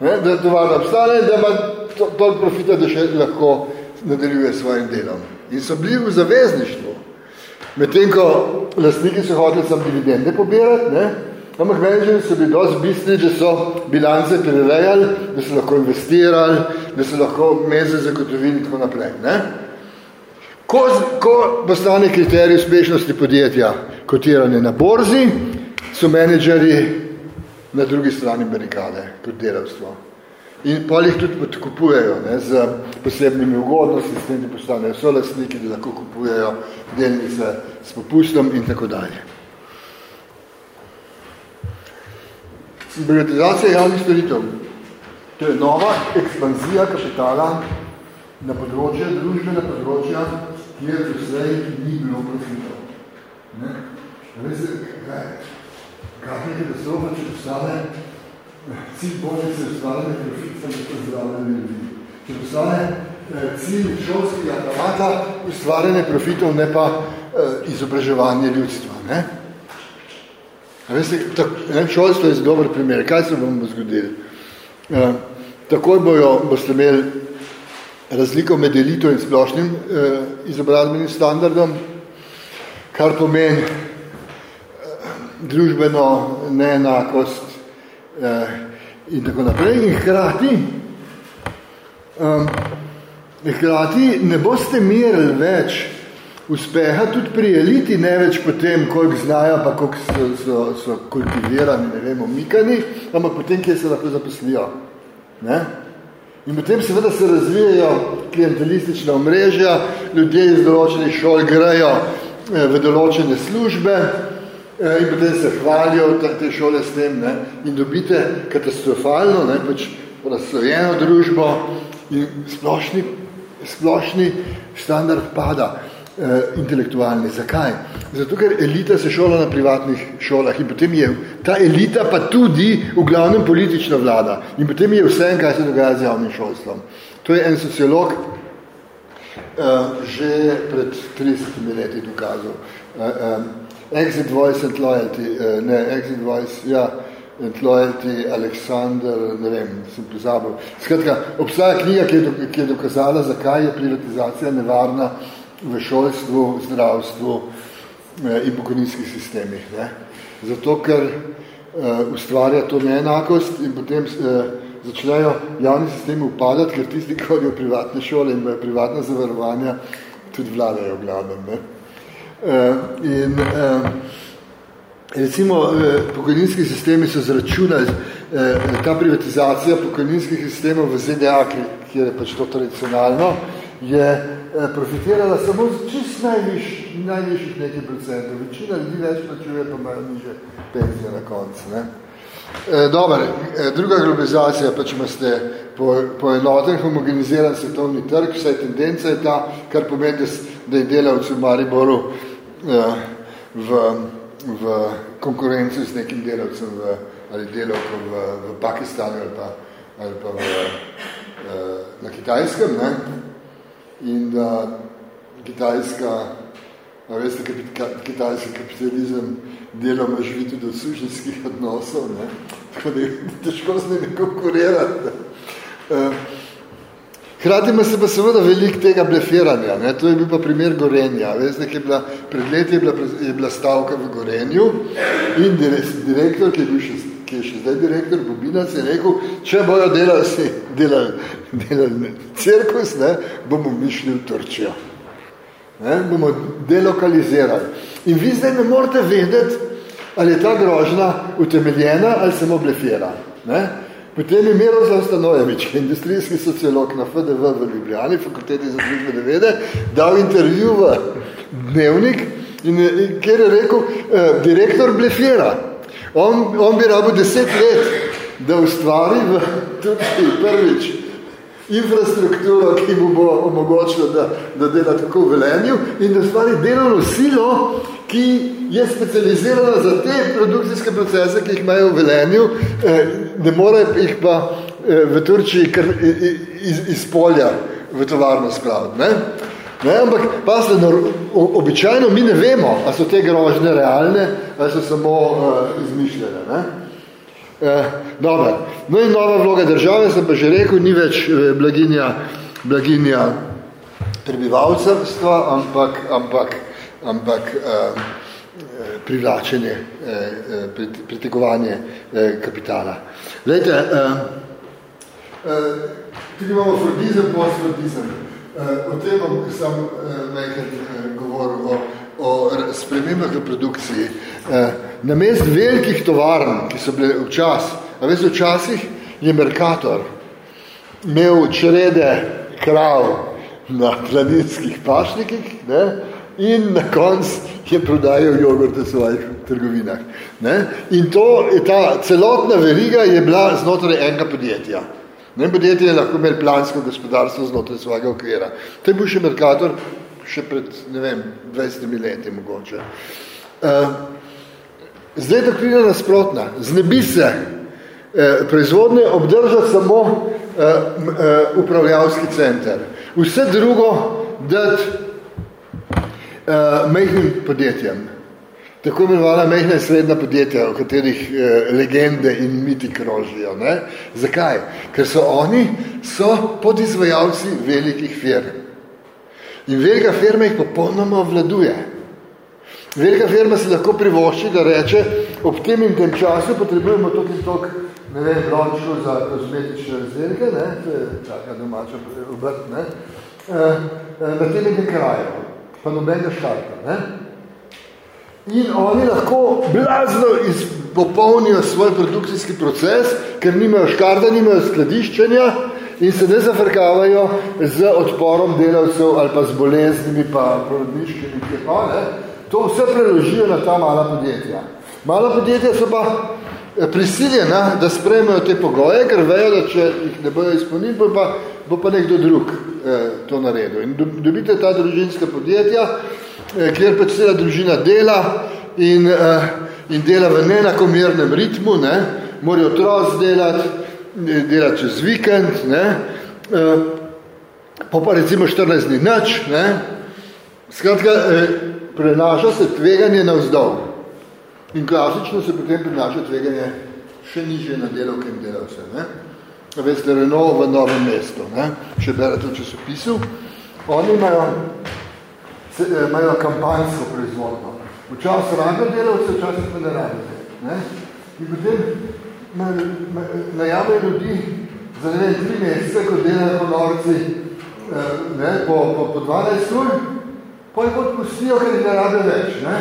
Ne? Da tovarna obstane da ima toliko profita, da še lahko nadaljuje svojim delom. In so bili v zavezništvu. Medtem, ko lastniki so hoteli sam dividende pobirati, ne? ampak menedžeri so bili dosti bistri, da so bilance prirejali, da so lahko investirali, da so lahko meze zagotovili in tako naprej. Ne? Ko, ko postane kriterij uspešnosti podjetja kotirane na borzi, so menedžeri na drugi strani barikade kot delavstvo. In pa jih tudi podkupujejo ne, z posebnimi ugodnosti, s tem, da postanejo solastniki, da lahko kupujejo delnice s popustom in tako dalje. Privatizacija javnih storitev. To je nova ekspanzija kapitala na področje, družbena področja, kjer doslej ni bilo profitov. Ne? Veste, kaj? Kaj je katastrofa, če postane cilj bolnice ustvarjanje profita za to zdravljanje ljudi? Če postane eh, cilj šolskega aparata ustvarjanje profitov, ne pa eh, izobraževanje ljudstva. Ne? Veste, šolstvo je dober primer. Kaj se bomo zgodili? Uh, takoj bojo, boste imeli razliko med elito in splošnim uh, izobrazbenim standardom, kar pomeni družbeno neenakost in tako naprej. In hkrati, um, hkrati ne boste merili več uspeha tudi pri eliti, ne več potem, koliko znajo, pa koliko so, so, so kultivirani, ne vem, omikani, ampak potem, kje se lahko zaposlijo. Ne? In potem seveda se razvijajo klientelistična omrežja, ljudje iz določenih šol grejo eh, v določene službe eh, in potem se hvalijo te šole s tem ne? in dobite katastrofalno, ne? pač razslovjeno družbo in splošni, splošni standard pada uh, intelektualni. Zakaj? Zato, ker elita se šola na privatnih šolah in potem je ta elita pa tudi v glavnem politična vlada in potem je vse, kaj se dogaja z javnim šolstvom. To je en sociolog uh, že pred 30 leti dokazal. Uh, um, exit Voice and Loyalty, uh, ne, Exit Voice, ja, and Loyalty, Alexander, ne vem, sem pozabil. Skratka, obstaja knjiga, ki je, ki je dokazala, zakaj je privatizacija nevarna v šolstvu, zdravstvu eh, in pokojninskih sistemih. Ne? Zato, ker uh, ustvarja to neenakost in potem uh, začnejo javni sistemi upadati, ker tisti, ki hodijo privatne šole in privatna zavarovanja, tudi vladajo glavnem. Ne? Uh, in uh, recimo uh, pokojninski sistemi so zračunali ta privatizacija pokojninskih sistemov v ZDA, kjer je pač to tradicionalno, je Eh, profitirala samo z čist najviš, najvišjih nekaj procentov. Večina ljudi več plačuje, pa imajo niže penzije na koncu. Ne? E, dobar, e, druga globalizacija, pa če imate po, po enoten homogeniziran svetovni trg, vsaj tendenca je ta, kar pomeni, da, je delavci v Mariboru v, v konkurenci z nekim delavcem v, ali delavkom v, v Pakistanu ali pa, ali pa v, e, na Kitajskem. Ne? in da kitajska, a veste, kitajski kapitalizem deloma živi tudi od sužnjskih odnosov, ne? tako da je težko z njimi konkurirati. Hrati ima se pa seveda veliko tega blefiranja. Ne? To je bil pa primer Gorenja. Veste, je bila, pred leti je bila, je bila stavka v Gorenju in direktor, ki je bil še, ki je še zdaj direktor Bobinac, je rekel, če bojo delali, delali, delali cirkus, ne, bomo mišli v Turčijo. Ne? Bomo delokalizirali. In vi zdaj ne morete vedeti, ali je ta grožna utemeljena ali samo blefira. Ne? Potem je Miroslav Stanojevič, industrijski sociolog na FDV v Ljubljani, fakulteti za družbe vede, dal intervju v dnevnik, in, in, kjer je rekel, eh, direktor blefira. On, on bi rabo deset let, da ustvari v Turčiji prvič infrastrukturo, ki mu bo omogočila, da, da dela tako v Velenju in da ustvari delovno silo, ki je specializirana za te produkcijske procese, ki jih imajo v Velenju, eh, ne more jih pa eh, v Turčiji kar iz, iz polja v tovarno spraviti. Ne? Ne, ampak pasle, no, običajno mi ne vemo, a so te grožne realne, ali so samo uh, izmišljene. Ne? Uh, dobro. No in nova vloga države, sem pa že rekel, ni več blaginja, blaginja prebivalcestva, ampak, ampak ampak eh, privlačenje, eh, eh pritegovanje eh, kapitala. Lejte, eh, eh, tudi imamo fordizem, postfordizem. Eh, o tem sem eh, nekaj eh, govoril, o, o spremembah v produkciji. Eh, na mest velikih tovarn, ki so bile včas, a veste, včasih je Merkator imel črede krav na planinskih pašnikih, ne, in na konc je prodajal jogurt v svojih trgovinah. Ne? In to, ta celotna veriga je bila znotraj enega podjetja. Ne, podjetje je lahko imel plansko gospodarstvo znotraj svojega okvira. To je bil še Mercator še pred, ne vem, 20 leti mogoče. Uh, zdaj je nasprotna. Znebi se uh, proizvodne obdržati samo uh, uh, upravljavski center. Vse drugo dati uh, mehnim podjetjem. Tako imenovana mehna in srednja podjetja, o katerih uh, legende in miti krožijo. Ne? Zakaj? Ker so oni so podizvajalci velikih firm. In velika firma jih popolnoma vladuje. Velika firma se lahko privošči, da reče, ob tem in tem času potrebujemo tok in tok, ne vem, brončko za kozmetične razdelke, ne, to je taka domača obrt, ne, uh, na tem in tem kraju pa nobenega štarta. Ne? In oni lahko blazno izpopolnijo svoj produkcijski proces, ker nimajo škarda, nimajo skladiščenja in se ne zafrkavajo z odporom delavcev ali pa z boleznimi pa porodniškimi, ki pa, ne? to vse preložijo na ta mala podjetja. Mala podjetja so pa eh, prisiljena, da sprejmejo te pogoje, ker vejo, da če jih ne bojo izpolniti, bo pa, bo pa nekdo drug eh, to naredil. In dobite ta družinska podjetja, eh, kjer pač cela družina dela in, eh, in dela v nenakomernem ritmu, ne, morajo otroci delati, delati čez vikend, ne, eh, pa pa recimo 14 dni nič, ne, skratka, eh, prenaša se tveganje na vzdolj. In klasično se potem prenaša tveganje še niže na delovke in delavce. Ne veste, Renault v novem mestu, ne? če berete v časopisu, oni imajo, se, eh, imajo kampanjsko proizvodno. Včas rabijo delavce, včasih pa ne rabijo. Ne? In potem najavljajo ljudi za ne vem, tri mesece, ko delajo po norci eh, ne, po, po, po 12 ur, pa jih odpustijo, ker jih ne rabijo več. Ne?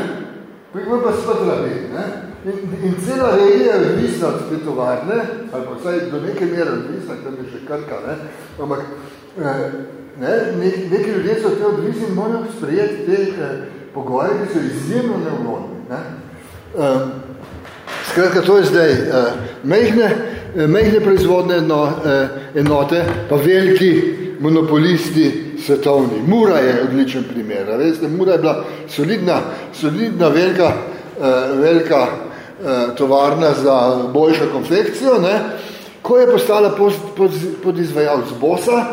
Pa jih pa spet rabi. Ne? In, in cela regija je odvisna od te tovarne, ali pa vsaj do neke mere odvisna, tam je še krka, ne? ampak eh, ne, ne, neki ljudje so te odvisni in morajo sprejeti te eh, pogoje, ki so izjemno neugodni. Ne? Eh, skratka, to je zdaj eh, mehne, eh, mehne proizvodne eno, eh, enote, pa veliki monopolisti svetovni. Mura je odličen primer. Veste, Mura je bila solidna, solidna velika, eh, velika Eh, tovarna za boljšo konfekcijo, ne, ko je postala pod, pod, pod izvajalc bosa,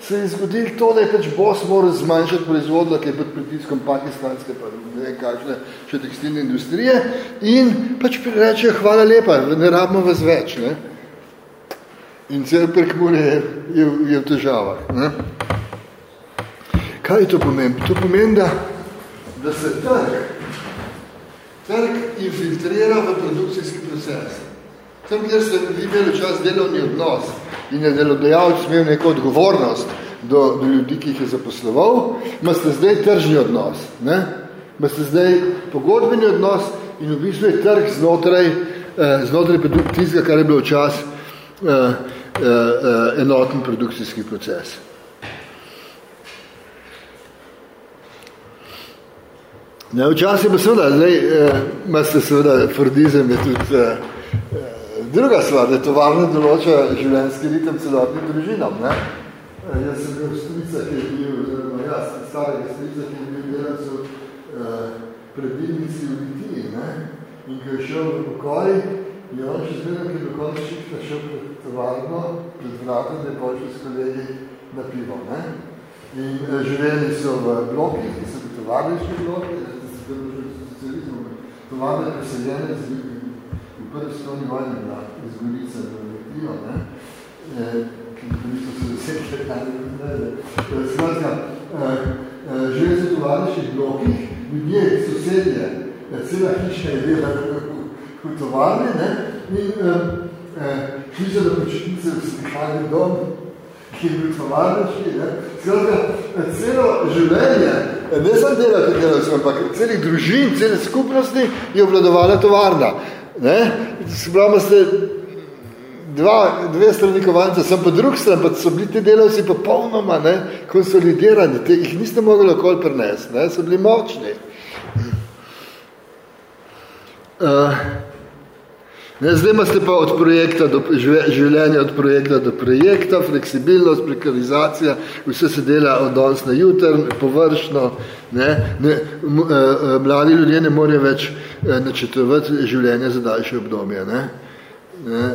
se je zgodil to, da je pač bos moral zmanjšati proizvodno, ki je pod pritiskom pakistanske, pa ne vem kakšne, še tekstilne industrije, in pač reče, hvala lepa, ne rabimo vas več. Ne. In cel prekmur je, je, je v težavah. Ne? Kaj to pomeni? To pomeni, da, da se trg, trg infiltrira v produkcijski proces. Tam, kjer ste vi imeli čas delovni odnos in je delodajalec imel neko odgovornost do, do ljudi, ki jih je zaposloval, imate zdaj tržni odnos. Ne? Imate zdaj pogodbeni odnos in v bistvu je trg znotraj, eh, znotraj tistega, kar je bilo čas eh, eh, eh, enoten produkcijski proces. Ne, včasih je pa seveda, zdaj eh, imate seveda, Fordizem je tudi eh, eh, druga stvar, da tovarne določa življenjski ritem celotnim družinam. Ne? Eh, jaz sem bil strica, ki je bil, oziroma jaz, starega strica, ki je bil delavcev eh, predvidnici v Litiji, ne? in ko je šel v pokoj, je on še zvedel, ki je do konca šifta šel pred tovarno, pred vratom, da je počel s kolegi na pivo. Ne? In eh, živeli so v blokih, ki so v tovarniški bloki, Tovarna je preseljena v prvi stoni vojni na iz Gorice v Letijo, ne? E, ki niso se vse kaj ne Skratka, žive se v tovarniških blokih, ljudje, sosedje, cela hiša je bila v tovarni, ne? In hiša da početnice v stikalni dom, ki je bil tovarniški, ne? Skratka, celo življenje ne samo delati delavcev, ampak celih družin, cele skupnosti je obladovala tovarna. Ne? Ste dva, dve strani kovanca, sem pa drug stran, pa so bili ti delavci popolnoma ne, konsolidirani, te, jih niste mogli okoli prenesti, ne? so bili močni. Uh, Ne, zdaj imate pa od projekta do življenja, od projekta do projekta, fleksibilnost, prekarizacija, vse se dela od danes na jutr, površno. Ne, ne, mladi ljudje ne morejo več načetovati življenja za daljše obdobje. Ne. Ne,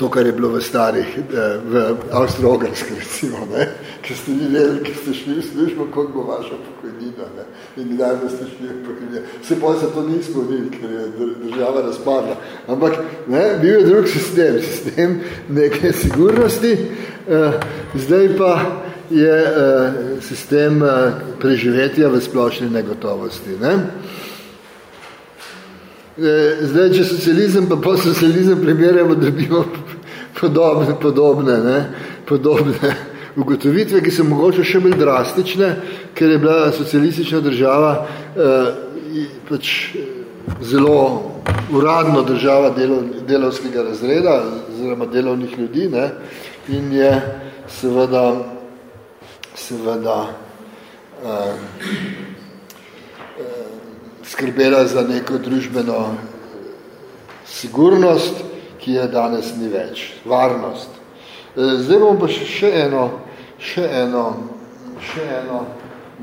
to, kar je bilo v starih, eh, v Avstro-Ogrski, recimo, ne, ki ste videli, ki ste šli v službo, koliko bo vaša pokojnina, ne, in kdaj ste šli v pokojnina. Se pa se to ni spodili, ker je država razpadla. Ampak, ne, bil je drug sistem, sistem neke sigurnosti, eh, zdaj pa je eh, sistem preživetja v splošni negotovosti. Ne. Eh, zdaj, če socializem pa po socializem primerjamo, da bimo podobne, podobne, ne, podobne ugotovitve, ki so mogoče še bolj drastične, ker je bila socialistična država eh, pač eh, zelo uradno država delo, delovskega razreda, oziroma delovnih ljudi, ne, in je seveda, seveda eh, skrbela za neko družbeno sigurnost, ki je danes ni več, varnost. E, zdaj bomo pa še eno, še eno, še eno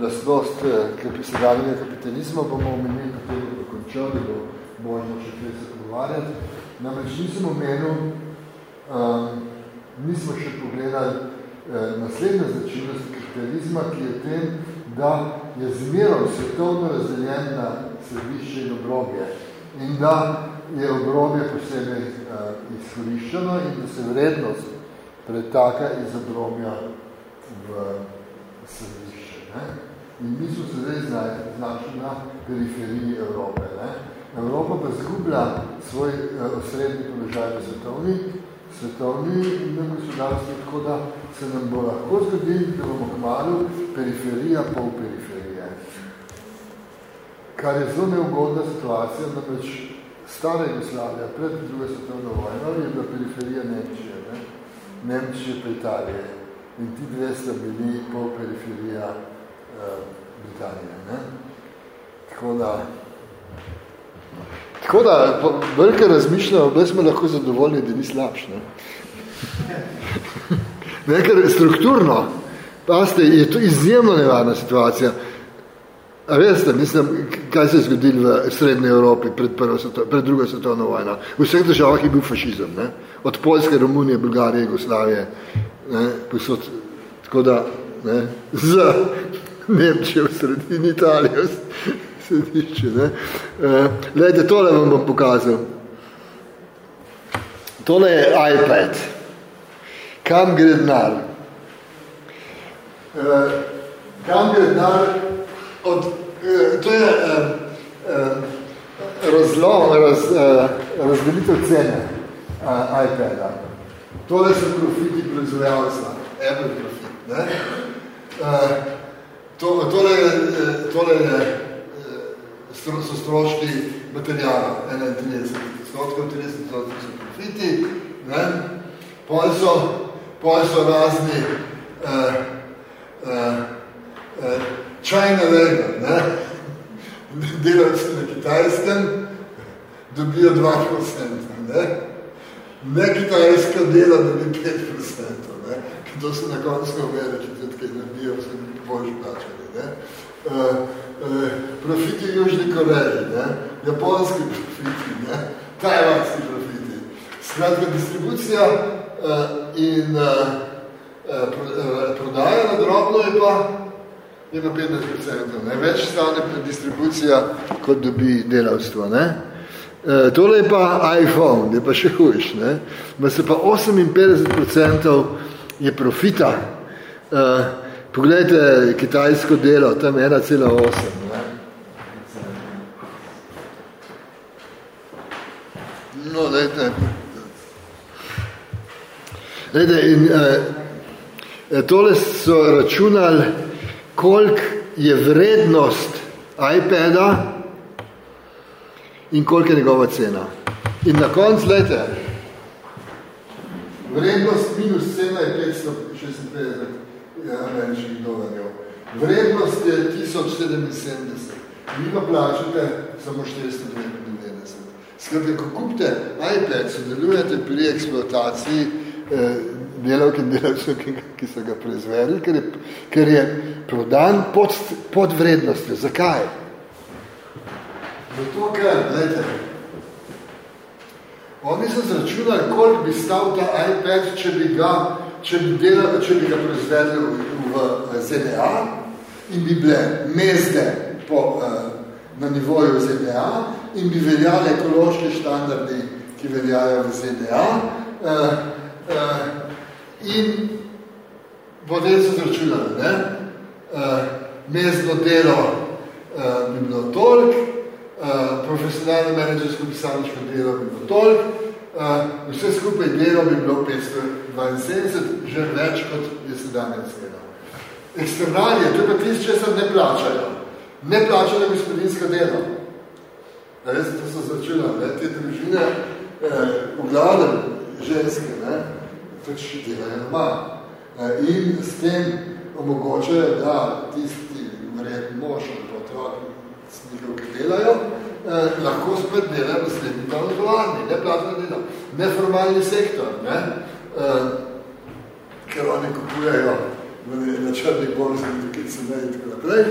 lastnost e, sedajnega kapitalizma, bomo omenili, potem bomo končali, bo možno še kaj se pogovarjati. Namreč nisem omenil, nismo še pogledali uh, naslednje značilnosti kapitalizma, ki je tem, da je zmerom svetovno razdeljen na središče in obrobje. In da je obrobje posebej uh, izkoriščeno in da se vrednost pretaka iz obrobja v središče. Ne? In mi smo se zdaj znašli na periferiji Evrope. Ne? Evropa pa zgublja svoj uh, osrednji položaj v svetovni, svetovni gospodarstvi, tako da se nam bo lahko zgodili, da bomo kmalu periferija pol periferije kar je zelo neugodna situacija, namreč stara Jugoslavija pred druge svetovno vojno je bila periferija Nemčije, ne? Nemčije pa Italije in ti dve sta bili pol periferija uh, Britanije. Ne? Tako da, tako da velike razmišljamo, da smo lahko zadovoljni, da ni slabš. Ne? ne, ker strukturno, paste, je to izjemno nevarna situacija. A veste, mislim, kaj se je zgodilo v srednji Evropi pred, sveto, pred drugo svetovno vojno? V vseh državah je bil fašizem, ne? od Poljske, Romunije, Bulgarije, Jugoslavije, ne? posod, tako da ne? za Nemčijo v sredini Italije središče. Ne? E, lejte, tole vam bom pokazal. Tole je iPad. Kam gre denar? Uh, kam gre denar od... Uh, to je uh, uh, razlom, raz, razdelitev cene iPada. Tole so profiti proizvajalca, Apple profit. Ne? To, tole, tole je, so stroški materijala, 31 odstotkov, 30 odstotkov so profiti, ne? Pol so, pol so razni uh, uh, uh, China labor, ne? delavci na kitajskem dobijo 2%, ne? ne kitajska dela dobi 5%, ne? to se na koncu v Ameriki tudi kaj naredijo, so boljši plačali. Ne? Uh, uh, profiti Južni Koreji, ne? japonski profiti, ne? tajvanski profiti. Skratka, distribucija uh, in uh, uh, prodaja na drobno je pa je pa 15%. Ne? Več stane distribucija, kot dobi delavstvo. Ne? Uh, tole je pa iPhone, je pa še hujš. Ne? Ma se pa 58% je profita. Uh, Poglejte kitajsko delo, tam 1,8. No, dajte. Dajte, in uh, tole so računali, koliko je vrednost iPada in koliko je njegova cena. In na konc, dajte, vrednost minus cena je 556 ameriških dolarjev. Vrednost je 1077. Vi pa plačate samo 499. Skratka, ko kupite iPad, sodelujete pri eksploataciji eh, delavk in delavcev, ki, ki so ga proizvedli, ker je, ker je prodan pod, pod vrednostjo. Zakaj? Zato, ker, gledajte, oni so zračunali, koliko bi stal ta iPad, če bi ga če bi, delali, če bi ga proizvedli v, v ZDA in bi bile mezde po, uh, na nivoju ZDA in bi veljali ekološki štandardi, ki veljajo v ZDA. Uh, uh, in so zračunali, ne? Uh, mezdno delo uh, bi bilo toliko, uh, profesionalno menedžersko pisaničko delo bi bilo toliko, uh, vse skupaj delo bi bilo 500 72, že več kot je sedanje cena. Eksternalije, to je pa tisti, če se ne plačajo. Ne plačajo gospodinska dela. Res, to so začela, ne, te družine, eh, v glavnem ženske, ne, pač delajo doma. Eh, in s tem omogočajo, da tisti vredni mož ali potrok s njihov, ki delajo, eh, lahko spet delajo naslednji tam ne plačajo dela. Neformalni sektor, ne, uh, ker oni kupujejo na črnih borzah, tukaj se ne in tako naprej.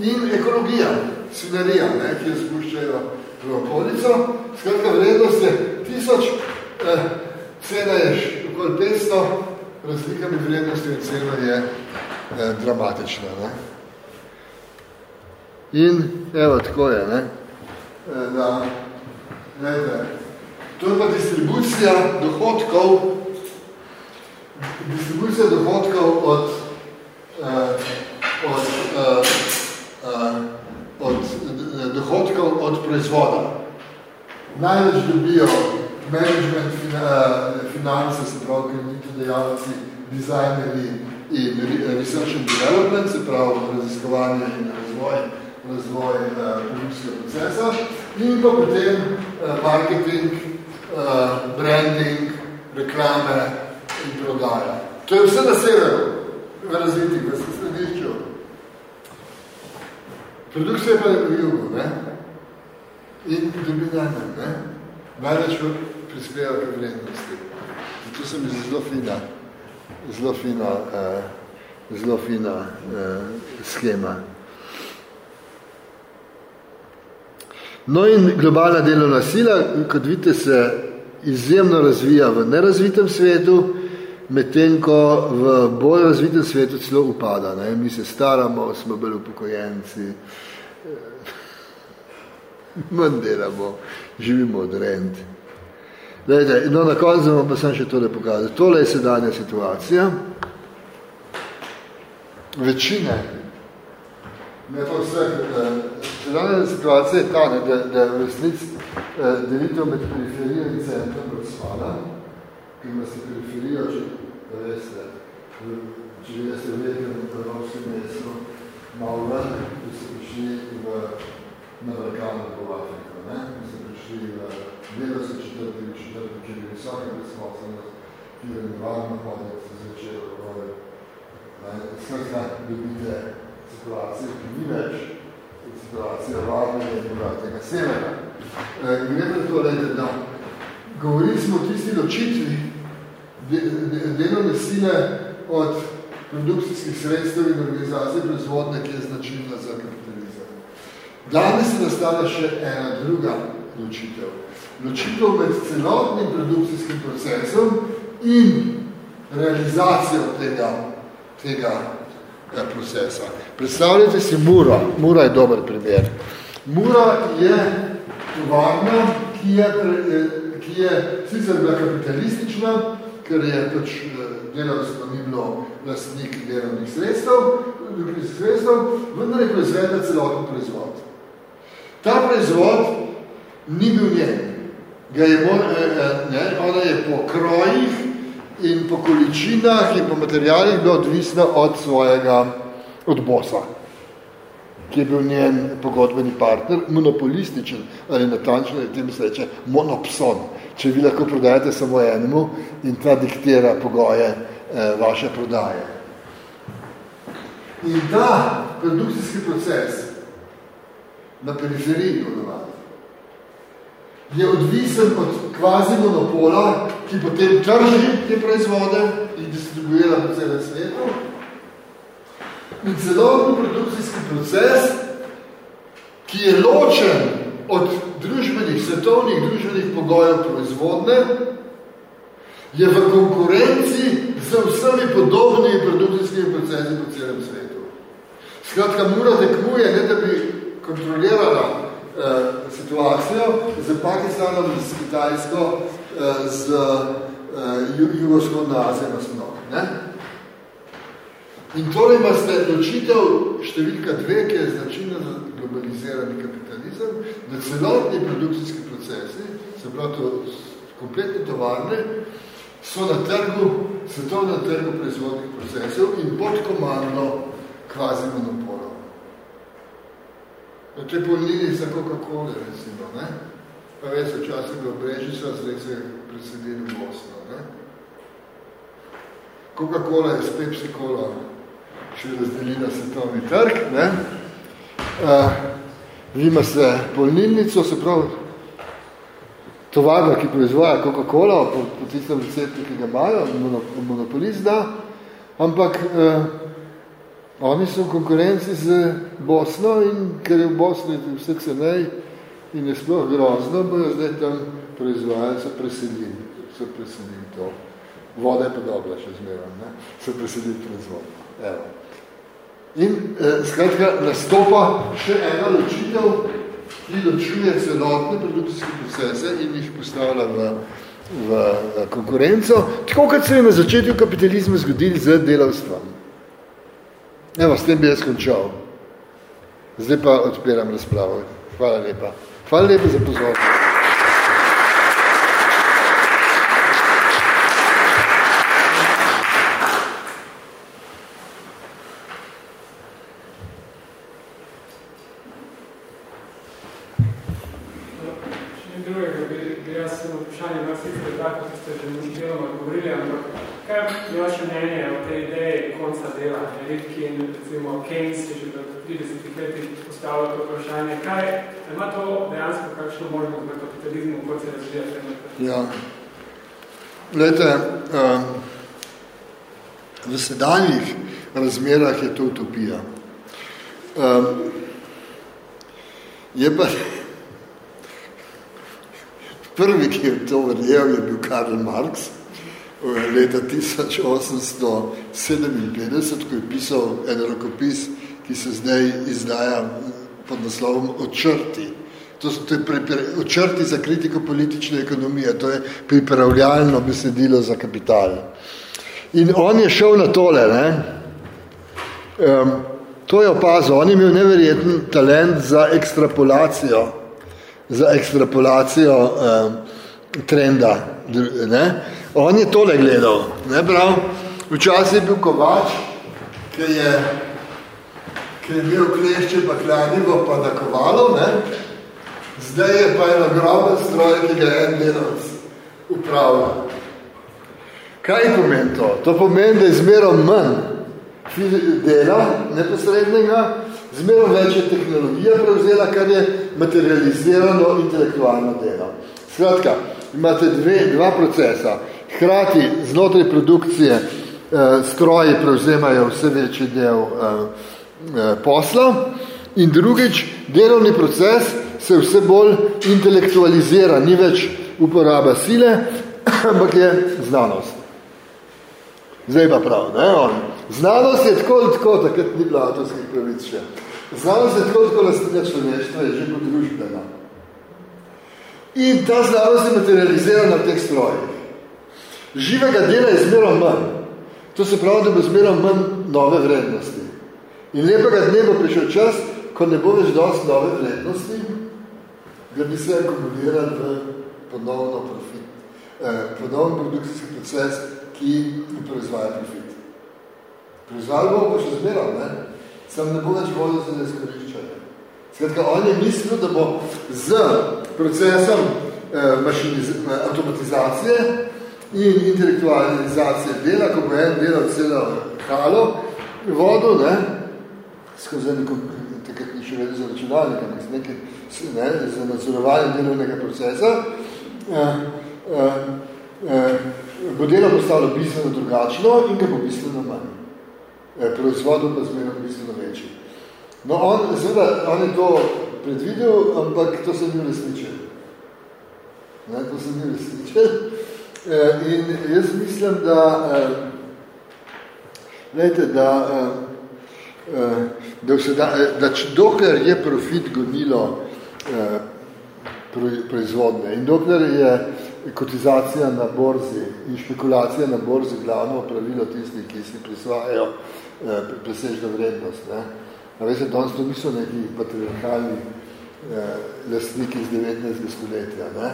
In ekologija, sinerija, ne, ki jo spuščajo v okolico. Skratka, vrednost je tisoč, eh, cena je okoli 500, razlika med vrednostjo in cena je eh, dramatična. Ne. In evo, tako je, ne, eh, da, gledajte, to je pa distribucija dohodkov distribucija dohodkov od, uh, od, uh, uh, od dohodkov od proizvoda. Največ dobijo management, finance, se pravi, kredito dejavnosti, dizajneri in research and development, se pravi, raziskovanje in razvoj, razvoj uh, produkcijskega procesa in pa potem uh, marketing, uh, branding, reklame, in prodaja. To je vse na severu, v razvitih, v središču. Produkcija je pa v jugu, ne? In dobi najmanj, ne? Največ prispeva k vrednosti. Zato se mi zelo fina, zelo fina, uh, zelo fina uh, schema. No in globalna delovna sila, kot vidite, se izjemno razvija v nerazvitem svetu, medtem ko v bolj razvitem svetu celo upada. Ne? Mi se staramo, smo bili upokojenci, manj delamo, živimo od rent. Lejte, no, na koncu vam pa sem še tole pokazal. Tole je sedanja situacija. Večine, ne vseh, eh, sedanja situacija je ta, ne, da, da v resnic eh, delitev med periferijo in centrom razpada, ki ima se periferijo, če da veste, če veste v velikem evropskem mestu, malo ven, da so prišli v, na Balkanu po Afriko, ne, da v Vedel se četrti četrti, ki je visoka prisposobnost, ki je nevarno hoditi se začel v Skratka, dobite situacijo, ki ni več situacija varnega in. E, gre pa to, lejte, da govorili smo o tisti ločitvi de, de, delovne sile od produkcijskih sredstev in organizacije proizvodne, ki je značilna za kapitalizem. Danes je nastala še ena druga ločitev ločitev med celotnim produkcijskim procesom in realizacijo tega, tega eh, procesa. Predstavljajte si Mura. Mura je dober primer. Mura je tovarna, ki je, eh, ki je sicer bila kapitalistična, ker je pač eh, delavstvo ni bilo lastnik delovnih sredstev, sredstev, vendar je proizvedla celoten proizvod. Ta proizvod ni bil njen ga je, eh, eh, ne, ona je po krojih in po količinah in po materialih bila odvisna od svojega odbosa, ki je bil njen pogodbeni partner, monopolističen, ali natančno je tem se reče monopson, če vi lahko prodajate samo enemu in ta diktira pogoje eh, vaše prodaje. In ta produkcijski proces na periferiji, ponovadi, je odvisen od kvazi monopola, ki potem trži te proizvode in distribuira po celem svetu. In celotni produkcijski proces, ki je ločen od družbenih, svetovnih družbenih pogojev proizvodne, je v konkurenci z vsemi podobnimi produkcijskimi procesi po celem svetu. Skratka, mora tekmuje, ne da bi kontrolirala situacijo z Pakistanom, z Kitajsko, eh, z eh, Jugoshodno Azijo nasploh. Ne? In torej imate ločitev številka dve, ki je značilna za globalizirani kapitalizem, da celotni produkcijski procesi, se pravi to kompletne tovarne, so na trgu, svetovnem trgu proizvodnih procesov in pod komando kvazi monopola. Na te polnili za Coca-Cola, recimo, ne? Pa veš, včasih ga obrežica, zdaj se presedili v Bosno, ne? Coca-Cola je s Pepsi-Cola še razdelila svetovni trg, ne? Uh, ima se polnilnico, se pravi, tovarna, ki proizvaja Coca-Cola, po, po tistem receptu, ki ga imajo, monopolist da, ampak uh, Oni so v konkurenci z Bosno in ker je v Bosni vse cenej in je sploh grozno, bojo zdaj tam proizvajali, so preselili, so preselili to. Voda je pa dobra še zmerom, ne? so preselili proizvod. Evo. In eh, skratka, nastopa še ena ločitev, ki ločuje celotne produkcijske procese in jih postavlja v, v, v konkurenco, tako kot se je na začetku kapitalizma zgodili z delavstvom. Evo, s tem bi jaz končal. Zdaj pa odpiram razpravo. Hvala lepa. Hvala lepa za pozornost. Ja. Lete, um, v sedanjih razmerah je to utopija. Um, je pa prvi, ki je to verjel, je bil Karl Marx leta 1857, ko je pisal en rokopis, ki se zdaj izdaja pod naslovom Očrti, To so te očrti za kritiko politične ekonomije, to je pripravljalno besedilo za kapital. In on je šel na tole, ne? Um, to je opazil, on je imel neverjeten talent za ekstrapolacijo, za ekstrapolacijo um, trenda. Ne? On je tole gledal, ne prav? Včasih je bil kovač, ki je, ki je imel klešče pa kladivo pa nakovalo, ne? Zdaj je pa eno groben stroj, ki ga en delavc upravlja. Kaj pomeni to? To pomeni, da je zmerom manj dela neposrednega, zmerom več je tehnologija prevzela, kar je materializirano intelektualno delo. Skratka, imate dve, dva procesa. Hkrati znotraj produkcije eh, stroji prevzemajo vse večji del eh, eh, posla in drugič, delovni proces se vse bolj intelektualizira, ni več uporaba sile, ampak je znanost. Zdaj pa prav, ne, on. Znanost je tako ali tako, takrat ni bilo avtorskih pravic še. Znanost je tako ali tako lastnega človeštva, je že kot družbena. In ta znanost je materializirana v teh strojih. Živega dela je zmerom manj. To se pravi, da bo zmerom manj nove vrednosti. In lepega dne bo prišel čas, ko ne bo več dosti nove vrednosti, da bi se akumulirali v ponovno profit, eh, ponovno produkcijski proces, ki proizvaja profit. Proizvajali bomo pa še zmerom, ne? Sam ne bo več voljo za izkoriščanje. Skratka, on je mislil, da bo z procesom eh, automatizacije in intelektualizacije dela, ko bo en delal celo halo vodo, ne, skozi neko, takrat ni še vedno za računalnik, ampak z nekaj, ne, za nadzorovanje delovnega procesa, eh, eh, eh, bo delo postalo bistveno drugačno in ga bo bistveno manj. Eh, proizvodu pa zmerno bistveno večji. No, on, seveda, on je to predvidel, ampak to se ni resničil. Ne, to se ni resničil. Eh, in jaz mislim, da, eh, lejte, da, da, da, da dokler je profit gonilo proizvodne in dokler je kotizacija na borzi in špekulacija na borzi glavno pravilo tistih, ki si prisvajajo Eh, presežna vrednost. Ne. A veste, danes to niso neki patriarhalni eh, lastniki iz 19. stoletja, ne,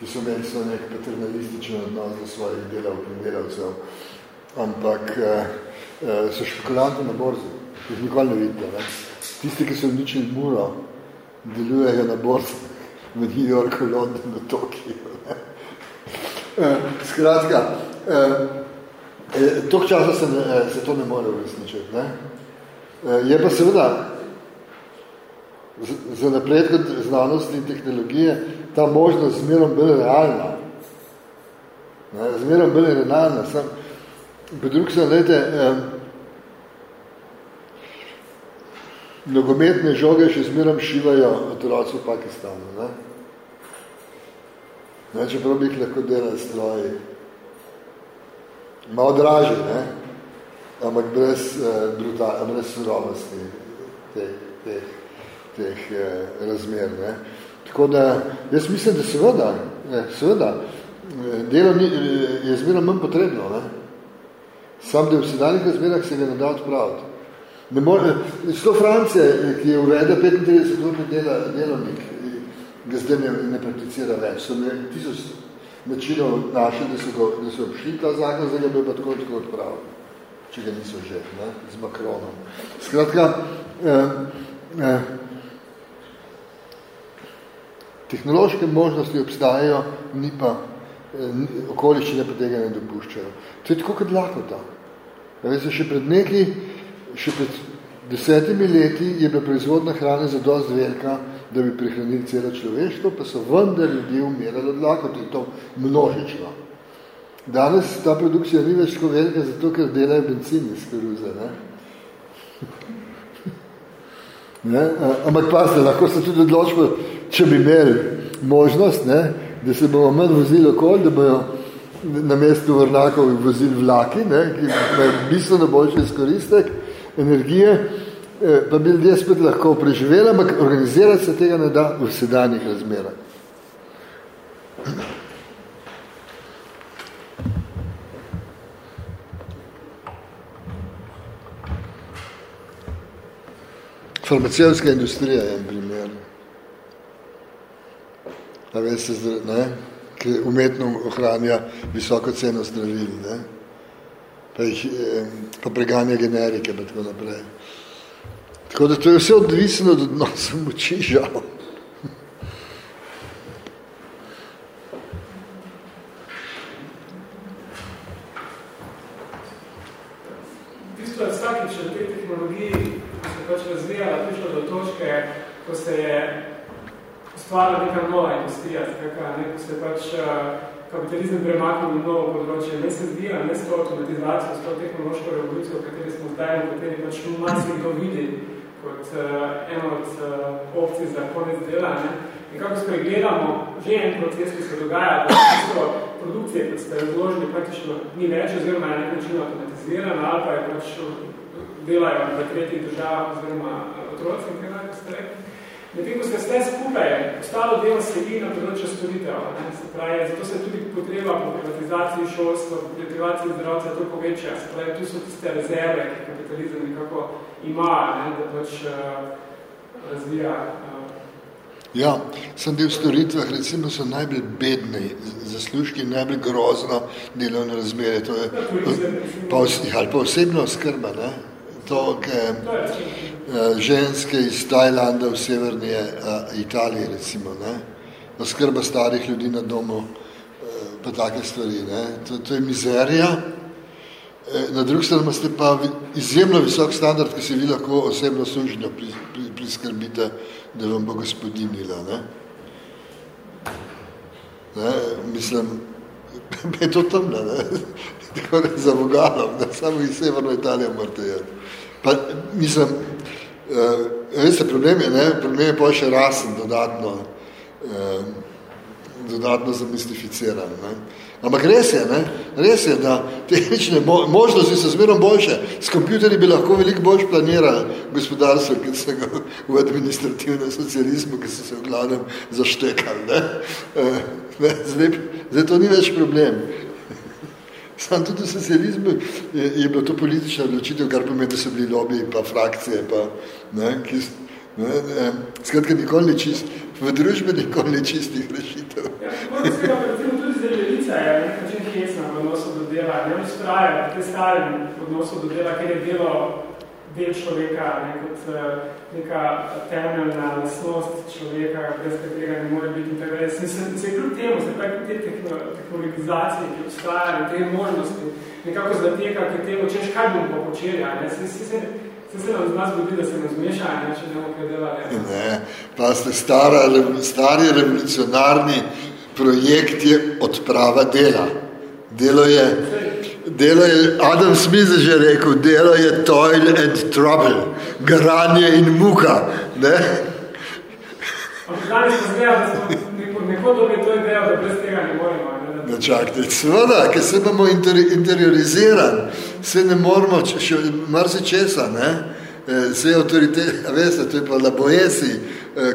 ki so imeli so nek paternalističen odnos do svojih delavk in delavcev, ampak eh, eh, so špekulanti na borzi, ki jih nikoli ne vidite. Ne. Tisti, ki so uničili muro, delujejo na borzi v New Yorku, Londonu, Tokiju. Eh, skratka, eh, E, Tok časa se, ne, se to ne more uresničiti. Ne? Je pa seveda za napredek znanosti in tehnologije ta možnost zmerom bolj realna. Ne? Zmerom bolj realna. Sam, po drugi se, lejte, eh, nogometne žoge še zmerom šivajo otroci v Pakistanu. Ne? Ne, čeprav bi jih lahko delali stroji malo dražji, ne? ampak brez, eh, brutal, brez surovosti teh, teh, teh eh, razmer. Ne? Tako da, jaz mislim, da seveda, ne, seveda eh, delo ni, eh, je zmerno manj potrebno. Ne? Sam, da v sedanjih razmerah se ga ne da odpraviti. Ne more, sto France, ki je uvede 35 dela, delovnik, ga zdaj ne, ne prakticira več. So ne, tisoč načinov našli, da so, go, da so obšli ta zakon, zdaj ga bi pa tako tako odpravili, če ga niso že, ne, z Makronom. Skratka, eh, eh, tehnološke možnosti obstajajo, ni pa eh, okoliščine pa tega ne dopuščajo. To je tako kot lakota. Veste, še pred neki, še pred desetimi leti je bila proizvodna hrane za dost velika, da bi prihranili celo človeštvo, pa so vendar ljudi umirali od lakote, to množično. Danes ta produkcija ni več tako velika, zato ker delajo benzin iz koruze. Ne? ne? Ampak pasite, lahko se tudi odločimo, če bi imeli možnost, ne? da se bomo manj vozili okoli, da bojo na mestu vrnakov vozili vlaki, ne? ki imajo bistveno boljši izkoristek energije, pa bi ljudje spet lahko preživeli, ampak organizirati se tega ne da v sedanjih razmerah. Farmacijska industrija je en primer. A veste, ne? ki umetno ohranja visoko ceno zdravil, ne? Pa, jih, pa preganja generike in tako naprej. Tako da to je vse odvisno od odnosa moči, žal. Pač ustvarila neka nova industrija, skakaj, ne, ko se pač uh, kapitalizem premaknil na novo področje. Ne se zdi, ne s to automatizacijo, s to tehnološko revolucijo, v kateri smo zdaj, v kateri pač marsikaj to vidi, kot uh, eno od uh, opcij za konec dela. Ne? In kako spregledamo že en proces, ki se dogaja, da so produkcije, kot ste razložili, praktično ni več, oziroma je nek način automatizirana, ali pa je pač delajo v tretjih državah, oziroma otroci, in kaj ste rekli. Medtem, ko se vse skupaj, ostalo delo sledi na področju storitev. Ne? Se pravi, zato se tudi potreba po privatizaciji šolstva, po privatizaciji zdravca to povečja. Se pravi, tu so tiste rezerve, ki kapitalizem nekako ima, ne? da pač uh, razvija. Uh. Ja, sem del storitvah, recimo so najbolj bedni, zaslužki najbolj grozno delovne razmere. To je, pa, ali pa osebno skrba, ne? To, ke, uh, ženske iz Tajlanda v severni uh, Italiji, recimo, ne? oskrba starih ljudi na domu, pa take stvari. Ne? To, to je mizerija. Na drugi strani imate pa izjemno visok standard, ki se vi lahko osebno služnjo priskrbite, da vam bo gospodinila. Ne? Ne? Mislim, je to temno, ne? tako da za vogalom, da samo iz severno Italijo morate jeti. Pa, mislim, uh, veste, problem je, ne, problem je pa še rasen dodatno, uh, dodatno zamistificiran. Ne. Ampak res je, ne, res je, da tehnične mo možnosti so zmerom boljše. S kompjuterji bi lahko veliko bolj planirali gospodarstvo, ki se ga v administrativnem socializmu, ki so se v glavnem zaštekali. Ne. Uh, ne, zdaj, zdaj to ni več problem. Sam tudi v socializmu je, je bilo to politična odločitev, kar pomeni, da so bili lobiji pa frakcije, pa, ne, ki, ne, ne, skratka, nikoli ni čist, v družbi nikoli ni čistih rešitev. Ja, za levica je nek način hecna v odnosu do dela, ne ustraja v te starim odnosu do dela, ker je delo del človeka, ne, kot eh, neka temeljna lasnost človeka, brez katerega ne more biti tako. Se, se, se kljub temu, se pravi, te tehnologizacije, ki obstajajo, te možnosti, nekako zateka k temu, češ, kaj bom pa počeli, ne, se, se, se, Se se nam zgodi, da se nam zmeša, ne, če ne kaj delali. Ne, pa ste stara, stari revolucionarni projekt je odprava dela. Delo je, Delo je, Adam Smith je že rekel, delo je toil and trouble, garanje in muka. Ne? Čakajte, seveda, ker se bomo inter, interiorizirani, se ne moramo, še marsi česa, ne? Se avtoritet, veste, to je pa Laboesi,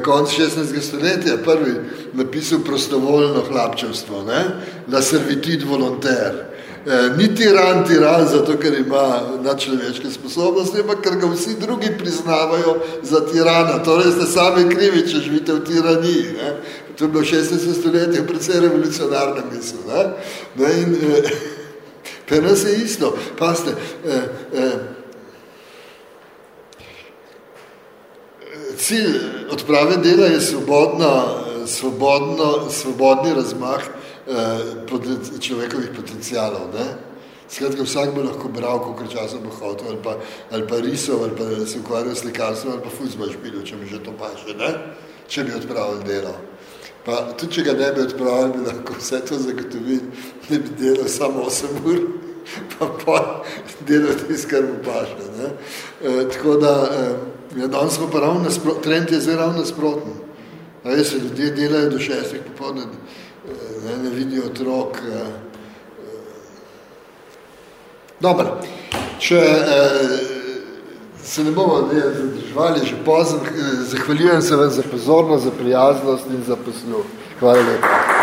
konc 16. stoletja, prvi napisal prostovoljno hlapčevstvo, ne? La servitude volontaire. Eh, ni tiran tiran zato, ker ima nadčloveške sposobnosti, ampak ker ga vsi drugi priznavajo za tirana. Torej ste sami krivi, če živite v tiraniji. Ne? To je bilo 16. stoletje, predvsej revolucionarna misel. Ne? Ne? In, eh, pa nas je isto. Paste, eh, eh, cilj odprave dela je svobodno, svobodno, svobodni razmah uh, človekovih potencijalov. Ne? Skratka, vsak bo lahko bral, koliko časa bo hotel, ali pa, ali pa risov, ali pa se ukvarjal s likarstvom, ali pa fuzbol špilil, če mi že to paše, ne? če bi odpravil delo. Pa tudi, če ga ne bi odpravil, bi lahko vse to zagotovil, da bi delal samo 8 ur, pa pa delal tisto, kar mu paše. Ne? E, tako da, e, ja, danes smo pa ravno nasprotni, trend je zdaj ravno nasprotni. Veste, ljudje delajo do šestih popodne, ne, ne vidijo otrok. Eh, eh. Dobro, če, eh, se ne bomo zadrževali, že pozem. Zahvaljujem se vam za pozornost, za prijaznost in za posluh. Hvala lepa.